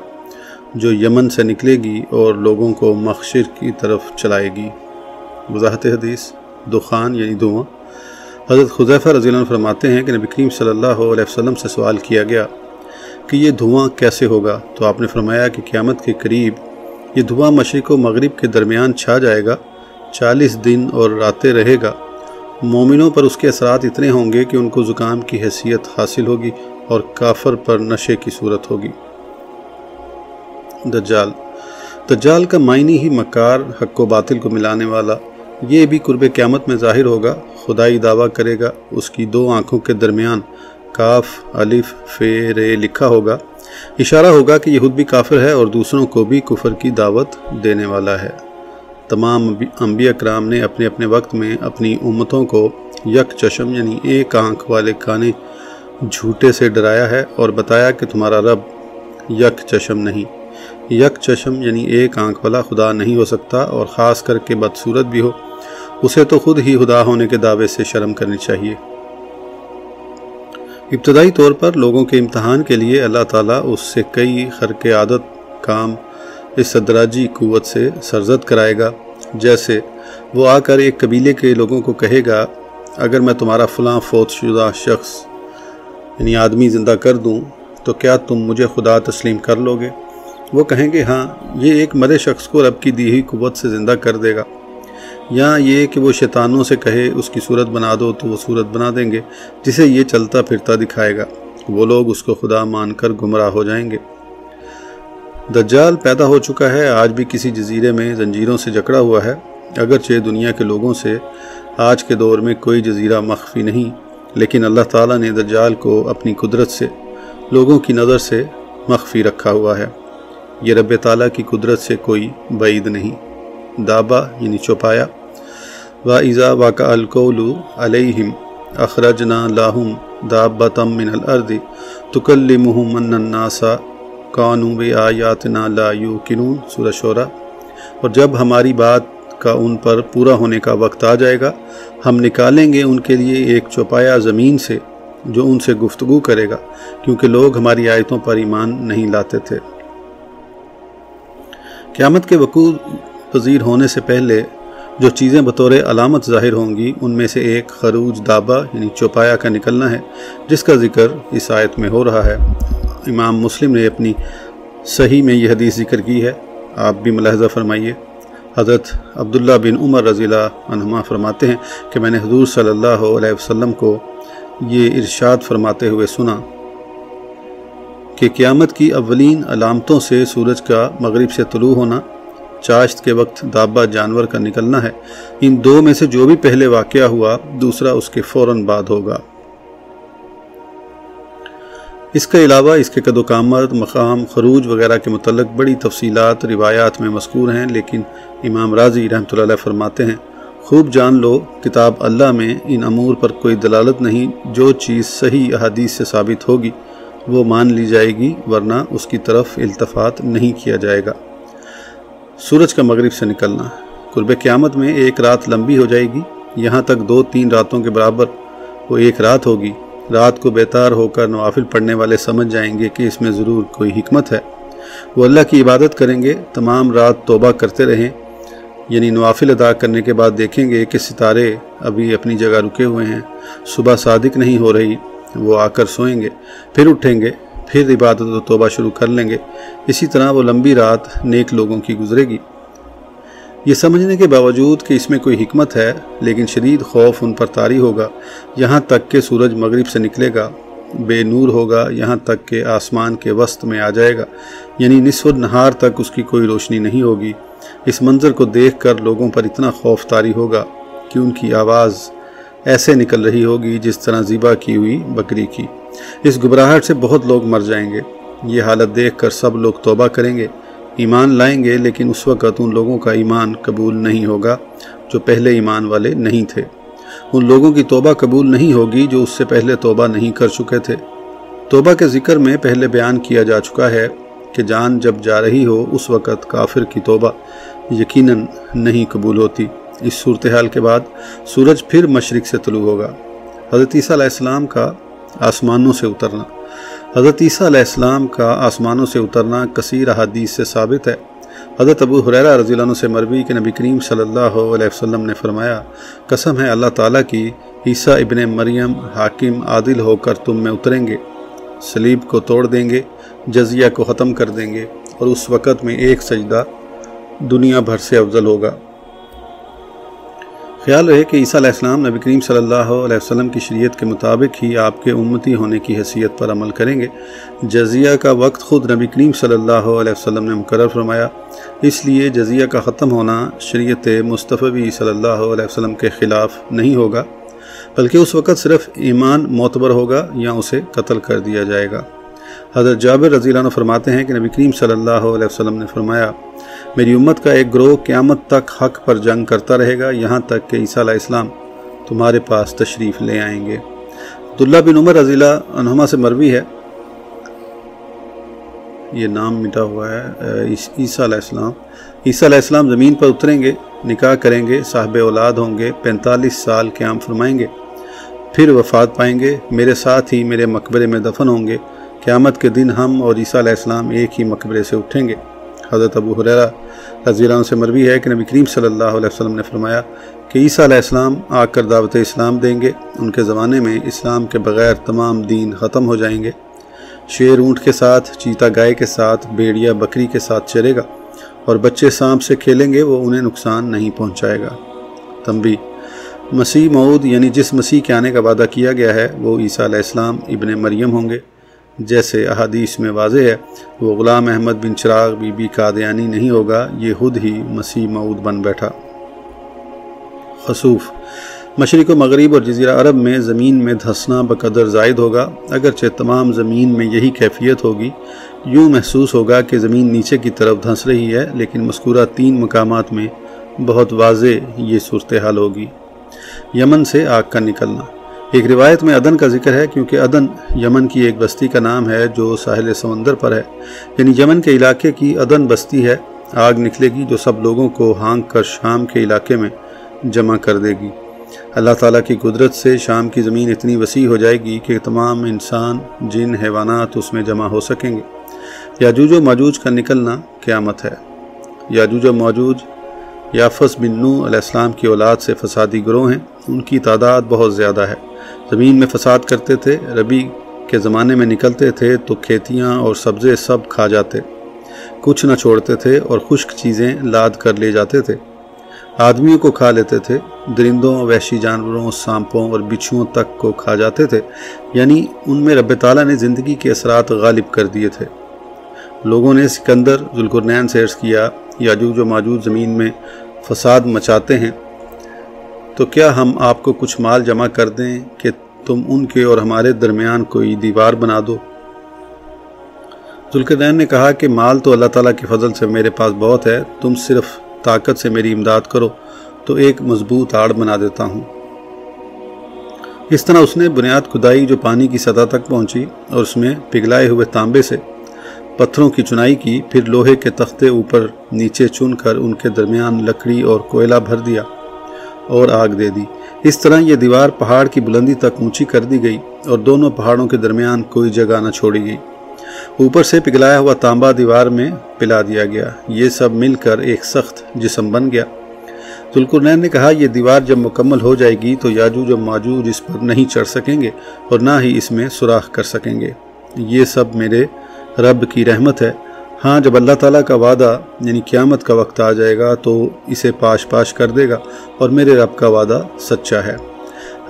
جو یمن سے نکلے گی اور لوگوں کو مخشر کی طرف چلائے گی۔ وضاحت حدیث، دخان یعنی دھواں۔ حضرت خضیفہ رضی اللہ عنہ فرماتے ہیں کہ نبی کریم صلی اللہ علیہ وسلم سے سوال کیا گیا کہ یہ دھواں کیسے ہوگا؟ تو آپ نے فرمایا کہ قیامت کے قریب یہ دھواں مشرق و مغرب کے درمیان چھا جائے گا، چالیس دن اور راتیں رہے گا۔ مومنوں پر اس کے اثرات اتنے ہوں گے کہ ان کو زکام کی حیثیت حاصل ہوگی اور کافر پر نشے کی صورت ہوگی۔ دجال دجال کا معنی ہی مکار، حق و باطل کو ملانے والا یہ بھی قرب قیامت میں ظاہر ہوگا، خدائی دعویٰ کرے گا، اس کی دو آنکھوں کے درمیان کاف، الف، فے، رے لکھا ہوگا۔ اشارہ ہوگا کہ یہ خود بھی کافر ہے اور دوسروں کو بھی کفر کی دعوت دینے والا ہے۔ تمام انبیاء کرام نے اپنے اپنے وقت میں اپنی امتوں کو یک چشم یعنی ایک آنکھ والے کانے جھوٹے سے ڈرایا ہے اور بتایا کہ تمہارا رب یک چشم نہیں۔ یک چشم یعنی ایک آنکھ والا خدا نہیں ہو سکتا اور خاص کر کے بدصورت بھی ہو، اسے تو خود ہی خدا ہونے کے دعوے سے شرم کرنی چاہیے۔ ابتدائی طور پر لوگوں کے امتحان کے لیے اللہ تعالیٰ اس سے کئی خرق عادت، کام اس صدراجی قوت سے سرزد کرائے گا۔ جیسے وہ آ کر ایک قبیلے کے لوگوں کو کہے گا، اگر میں تمہارا فلاں فوت شدہ شخص یعنی آدمی زندہ کر دوں، تو کیا تم مجھے خدا تسلیم کر لو گے؟ وہ کہیں گے ہاں یہ ایک مرے شخص کو رب کی دی ہوئی قوت سے زندہ کر دے گا۔ یا یہ کہ وہ شیطانوں سے کہے، اس کی صورت بنا دو تو وہ صورت بنا دیں گے، جسے یہ چلتا پھرتا دکھائے گا۔ وہ لوگ اس کو خدا مان کر گمراہ ہو جائیں گے۔ دجال پیدا ہو چکا ہے، آج بھی کسی جزیرے میں زنجیروں سے جکڑا ہوا ہے۔ اگرچہ دنیا کے لوگوں سے آج کے دور میں کوئی جزیرہ مخفی نہیں، لیکن اللہ تعالیٰ نے دجال کو اپنی قدرت سے، لوگوں کی نظر سے مخفی رکھا ہوا ہے۔ یہ رب تعالیٰ کی قدرت سے کوئی بعید نہیں۔ دابا یعنی چوپایا۔ و ایزا واقع القول علیہم، اخرجنا لاہم دابتم من الارض تکلمہم من الناسا قانو بے آیاتنا لا یوکنون، سورہ شورہ اور جب ہماری بات کا ان پر پورا ہونے کا وقت آ جائے گا، ہم نکالیں گے ان کے لیے ایک چوپایا زمین سے جو ان سے گفتگو کرے گا، کیونکہ لوگ ہماری آیتوں پر ایمان نہیں لاتے تھے۔ قیامت کے وقوع پذیر ہونے سے پہلے جو چیزیں بطور علامت ظاہر ہوں گی، ان میں سے ایک خروج، دابا یعنی چوپایا کا نکلنا ہے، جس کا ذکر اس آیت میں ہو رہا ہے۔ امام مسلم نے اپنی صحیح میں یہ حدیث ذکر کی ہے۔ آپ بھی ملاحظہ فرمائیے۔ حضرت عبداللہ بن عمر رضی اللہ عنہما فرماتے ہیں کہ میں نے حضور صلی اللہ علیہ وسلم کو یہ ارشاد فرماتے ہوئے سنا۔ کہ قیامت کی اولین علامتوں سے سورج کا مغرب سے طلوع ہونا، چاشت کے وقت دابا جانور کا نکلنا ہے۔ ان دو میں سے جو بھی پہلے واقعہ ہوا، دوسرا اس کے فوراً بعد ہوگا۔ اس کے علاوہ اس کے قد و کامت مقام، خروج وغیرہ کے متعلق بڑی تفصیلات، روایات میں مذکور ہیں، لیکن امام راضی رحمۃ اللہ علیہ فرماتے ہیں، خوب جان لو، کتاب اللہ میں ان امور پر کوئی دلالت نہیں، جو چیز صحیح احادیث سے ثابت ہوگی۔ وہ مان لی جائے گی ورنہ اس کی طرف التفات نہیں کیا جائے گا۔ سورج کا مغرب سے نکلنا۔ قرب قیامت میں ایک رات لمبی ہو جائے گی۔ یہاں تک دو تین راتوں کے برابر وہ ایک رات ہوگی۔ رات کو بیتار ہو کر نوافل پڑھنے والے سمجھ جائیں گے کہ اس میں ضرور کوئی حکمت ہے۔ وہ اللہ کی عبادت کریں گے۔ تمام رات توبہ کرتے رہیں۔ یعنی نوافل ادا کرنے کے بعد دیکھیں گے کہ ستارے ابھی اپنی جگہ رکے ہوئے ہیں۔ صبح صادق نہیں ہو رہی۔ وہ آ کر سوئیں گے، پھر اٹھیں گے، پھر عبادت و توبہ شروع کر لیں گے۔ اسی طرح وہ لمبی رات نیک لوگوں کی گزرے گی۔ یہ سمجھنے کے باوجود کہ اس میں کوئی حکمت ہے، لیکن شدید خوف ان پر طاری ہوگا۔ یہاں تک کہ سورج مغرب سے نکلے گا، بے نور ہوگا، یہاں تک کہ آسمان کے وسط میں آ جائے گا۔ یعنی نصف نہار تک اس کی کوئی روشنی نہیں ہوگی۔ اس منظر کو دیکھ کر لوگوں پر اتنا خوف طاری ہوگا کہ ان کی آواز ایسے نکل رہی ہوگی جس طرح ذبح کی ہوئی بکری کی۔ اس گبراہٹ سے بہت لوگ مر جائیں گے۔ یہ حالت دیکھ کر سب لوگ توبہ کریں گے۔ ایمان لائیں گے، لیکن اس وقت ان لوگوں کا ایمان قبول نہیں ہوگا جو پہلے ایمان والے نہیں تھے۔ ان لوگوں کی توبہ قبول نہیں ہوگی جو اس سے پہلے توبہ نہیں کر چکے تھے۔ توبہ کے ذکر میں پہلے بیان کیا جا چکا ہے کہ جان جب جا رہی ہو، اس وقت کافر کی توبہ یقیناً نہیں قبول ہوتی۔ اس صورتحال کے بعد سورج پھر مشرق سے طلوع ہوگا۔ حضرت عیسیٰ علیہ السلام کا آسمانوں سے اترنا۔ حضرت عیسیٰ علیہ السلام کا آسمانوں سے اترنا کثیر احادیث سے ثابت ہے۔ حضرت ابو حریرہ رضی اللہ عنہ سے مروی کے نبی کریم صلی اللہ علیہ وسلم نے فرمایا، قسم ہے اللہ تعالیٰ کی، عیسیٰ ابن مریم حاکم عادل ہو کر تم میں اتریں گے۔ سلیب کو توڑ دیں گے، جزیہ کو ختم کر دیں گے اور اس وقت میں ایک سجدہ دنیا بھر سے افضل ہوگا۔ خیال رہے کہ عیسیٰ علیہ السلام نبی کریم صلی اللہ علیہ وسلم کی شریعت کے مطابق ہی آپ کے امتی ہونے کی حیثیت پر عمل کریں گے۔ جزیہ کا وقت خود نبی کریم صلی اللہ علیہ وسلم نے مقرر فرمایا۔ اس لیے جزیہ کا ختم ہونا شریعت مصطفی صلی اللہ علیہ وسلم کے خلاف نہیں ہوگا، بلکہ اس وقت صرف ایمان معتبر ہوگا یا اسے قتل کر دیا جائے گا۔ حضرت جابر رضی اللہ عنہ فرماتے ہیں کہ نبی کریم صلی اللہ علیہ وسلم نے فرمایا میری امت کا ایک گروہ قیامت تک حق پر جنگ کرتا رہے گا، یہاں تک کہ عیسیٰ علیہ السلام تمہارے پاس تشریف لے آئیں گے۔ عبداللہ بن عمر رضی اللہ عنہما سے مروی ہے۔ یہ نام مٹا ہوا ہے عیسیٰ علیہ السلام۔ عیسیٰ علیہ السلام زمین پر اتریں گے، نکاح کریں گے، صاحب اولاد ہوں گے، پینتالیس سال قیام فرمائیں گے۔ پھر وفات پائیں گے۔ میرے ساتھ ہی میرے مقبرے میں دفن ہوں گے۔ قیامت کے دن ہم اور عیسیٰ علیہ السلام ایک ہی مقبرے سے اٹھیں گے۔ حضرت ابو حریرہ رضی اللہ عنہ سے مروی ہے کہ نبی کریم صلی اللہ علیہ وسلم نے فرمایا کہ عیسیٰ علیہ السلام آ کر دعوت اسلام دیں گے، ان کے زمانے میں اسلام کے بغیر تمام دین ختم ہو جائیں گے۔ شیر اونٹ کے ساتھ، چیتا گائے کے ساتھ، بیڑیا بکری کے ساتھ چرے گا اور بچے سانپ سے کھیلیں گے، وہ انہیں نقصان نہیں پہنچائے گا۔ تنبی مسیح مود یعنی جس مسیح کے آنے کا وعدہ کیا گیا ہے، وہ عیسیٰ علیہ السلام ابن مریم ہوں گے۔ جیسے احادیث میں واضح ہے، وہ غلام احمد بن چراغ بی بی قادیانی نہیں ہوگا، یہ خود ہی مسیح مود بن بیٹھا۔ خصوف، مشرق و مغرب اور جزیرہ عرب میں زمین میں دھسنا بقدر زائد ہوگا، اگرچہ تمام زمین میں یہی کیفیت ہوگی۔ یوں محسوس ہوگا کہ زمین نیچے کی طرف دھنس رہی ہے، لیکن مذکورہ تین مقامات میں بہت واضح یہ صورتحال ہوگی۔ یمن سے آگ کا نکلنا۔ ایک روایت میں عدن کا ذکر ہے کیونکہ عدن یمن کی ایک بستی کا نام ہے جو ساحل سمندر پر ہے۔ یعنی یمن کے علاقے کی عدن بستی ہے۔ آگ نکلے گی جو سب لوگوں کو ہانگ کر شام کے علاقے میں جمع کر دے گی۔ اللہ تعالیٰ کی قدرت سے شام کی زمین اتنی وسیع ہو جائے گی کہ تمام انسان، جن، حیوانات اس میں جمع ہو سکیں گے۔ یاجوج و ماجوج کا نکلنا قیامت ہے۔ یاجوج و ماجوج یافس بن نو علیہ السلام کی اولاد سے فسادی گروہ ہیں۔ ان کی تعداد بہت زیادہ ہے۔ زمین میں فساد کرتے تھے ربی کے زمانے میں نکلتے تھے تو کھیتیاں اور سبزے سب کھا جاتے۔ کچھ نہ چھوڑتے تھے اور خشک چیزیں لاد کر لے جاتے تھے۔ آدمیوں کو کھا لیتے تھے، درندوں، وحشی جانوروں، سانپوں اور بچھوؤں تک کو کھا جاتے تھے۔ یعنی ان میں رب تعالیٰ نے زندگی کے اثرات غالب کر دیے تھے۔ لوگوں نے سکندر، ذوالقرنین سے عرض کیا، یاجوج و ماجوج زمین میں فساد مچاتے ہیں۔ تو کیا ہم آپ کو کچھ مال جمع کر دیں کہ تم ان کے اور ہمارے درمیان کوئی دیوار بنا دو؟ ذوالقرنین نے کہا کہ مال تو اللہ تعالیٰ کے فضل سے میرے پاس بہت ہے، تم صرف طاقت سے میری امداد کرو، تو ایک مضبوط آڑ بنا دیتا ہوں۔ اس طرح اس نے بنیاد کھدائی جو پانی کی سطح تک پہنچی اور اس میں پگھلائے ہوئے تانبے سے پتھروں کی چنائی کی، پھر لوہے کے تختے اوپر نیچے چن کر ان کے درمیان لکڑی اور کوئلہ بھر دیا۔ اور آگ دے دی۔ اس طرح یہ دیوار پہاڑ کی بلندی تک اونچی کر دی گئی اور دونوں پہاڑوں کے درمیان کوئی جگہ نہ چھوڑی گئی۔ اوپر سے پگھلایا ہوا تانبا دیوار میں پلا دیا گیا۔ یہ سب مل کر ایک سخت جسم بن گیا۔ ذوالقرنین نے کہا، یہ دیوار جب مکمل ہو جائے گی تو یاجوج و ماجوج اس پر نہیں چڑھ سکیں گے اور نہ ہی اس میں سوراخ کر سکیں گے۔ یہ سب میرے رب کی رحمت ہے۔ ہاں جب اللہ تعالیٰ کا وعدہ یعنی قیامت کا وقت آ جائے گا تو اسے پاش پاش کر دے گا اور میرے رب کا وعدہ سچا ہے۔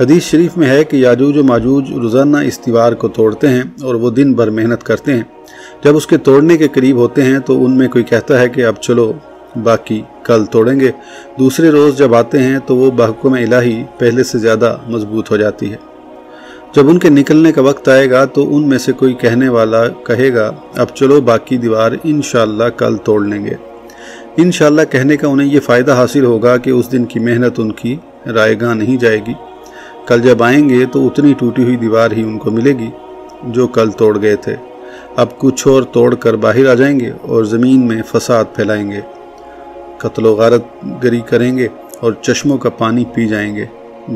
حدیث شریف میں ہے کہ یاجوج و ماجوج روزانہ اس دیوار کو توڑتے ہیں اور وہ دن بھر محنت کرتے ہیں۔ جب اس کے توڑنے کے قریب ہوتے ہیں تو ان میں کوئی کہتا ہے کہ اب چلو، باقی کل توڑیں گے۔ دوسرے روز جب آتے ہیں تو وہ بحکم الہی پہلے سے زیادہ مضبوط ہو جاتی ہے۔ جب ان کے نکلنے کا وقت آئے گا تو ان میں سے کوئی کہنے والا کہے گا، اب چلو باقی دیوار انشاءاللہ کل توڑ لیں گے۔ انشاءاللہ کہنے کا انہیں یہ فائدہ حاصل ہوگا کہ اس دن کی محنت ان کی رائے گاہ نہیں جائے گی۔ کل جب آئیں گے تو اتنی ٹوٹی ہوئی دیوار ہی ان کو ملے گی جو کل توڑ گئے تھے۔ اب کچھ اور توڑ کر باہر آ جائیں گے اور زمین میں فساد پھیلائیں گے۔ قتل و غارت گری کریں گے اور چشموں کا پانی پی جائیں گے۔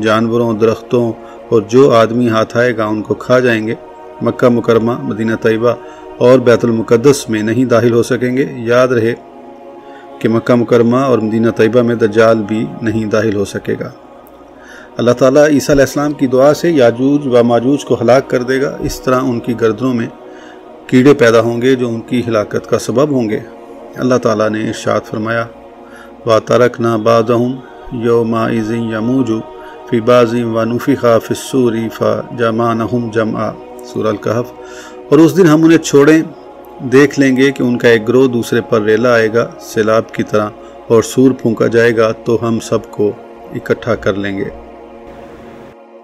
جانوروں، درختوں اور جو آدمی ہاتھ آئے گا ان کو کھا جائیں گے۔ مکہ مکرمہ، مدینہ طیبہ اور بیت المقدس میں نہیں داخل ہو سکیں گے۔ یاد رہے کہ مکہ مکرمہ اور مدینہ طیبہ میں دجال بھی نہیں داخل ہو سکے گا۔ اللہ تعالیٰ عیسیٰ علیہ السلام کی دعا سے یاجوج و ماجوج کو ہلاک کر دے گا۔ اس طرح ان کی گردنوں میں کیڑے پیدا ہوں گے جو ان کی ہلاکت کا سبب ہوں گے۔ اللہ تعالیٰ نے ارشاد فرمایا وا ترک نہ بادہم یو ما یموجو فی بازی و نفیخہ فصوری فا جمانہم جمع سورہ القحف اور اس دن ہم انہیں چھوڑیں، دیکھ لیں گے کہ ان کا ایک گروہ دوسرے پر ریلا آئے گا، سیلاب کی طرح اور سور پھونکا جائے گا، تو ہم سب کو اکٹھا کر لیں گے۔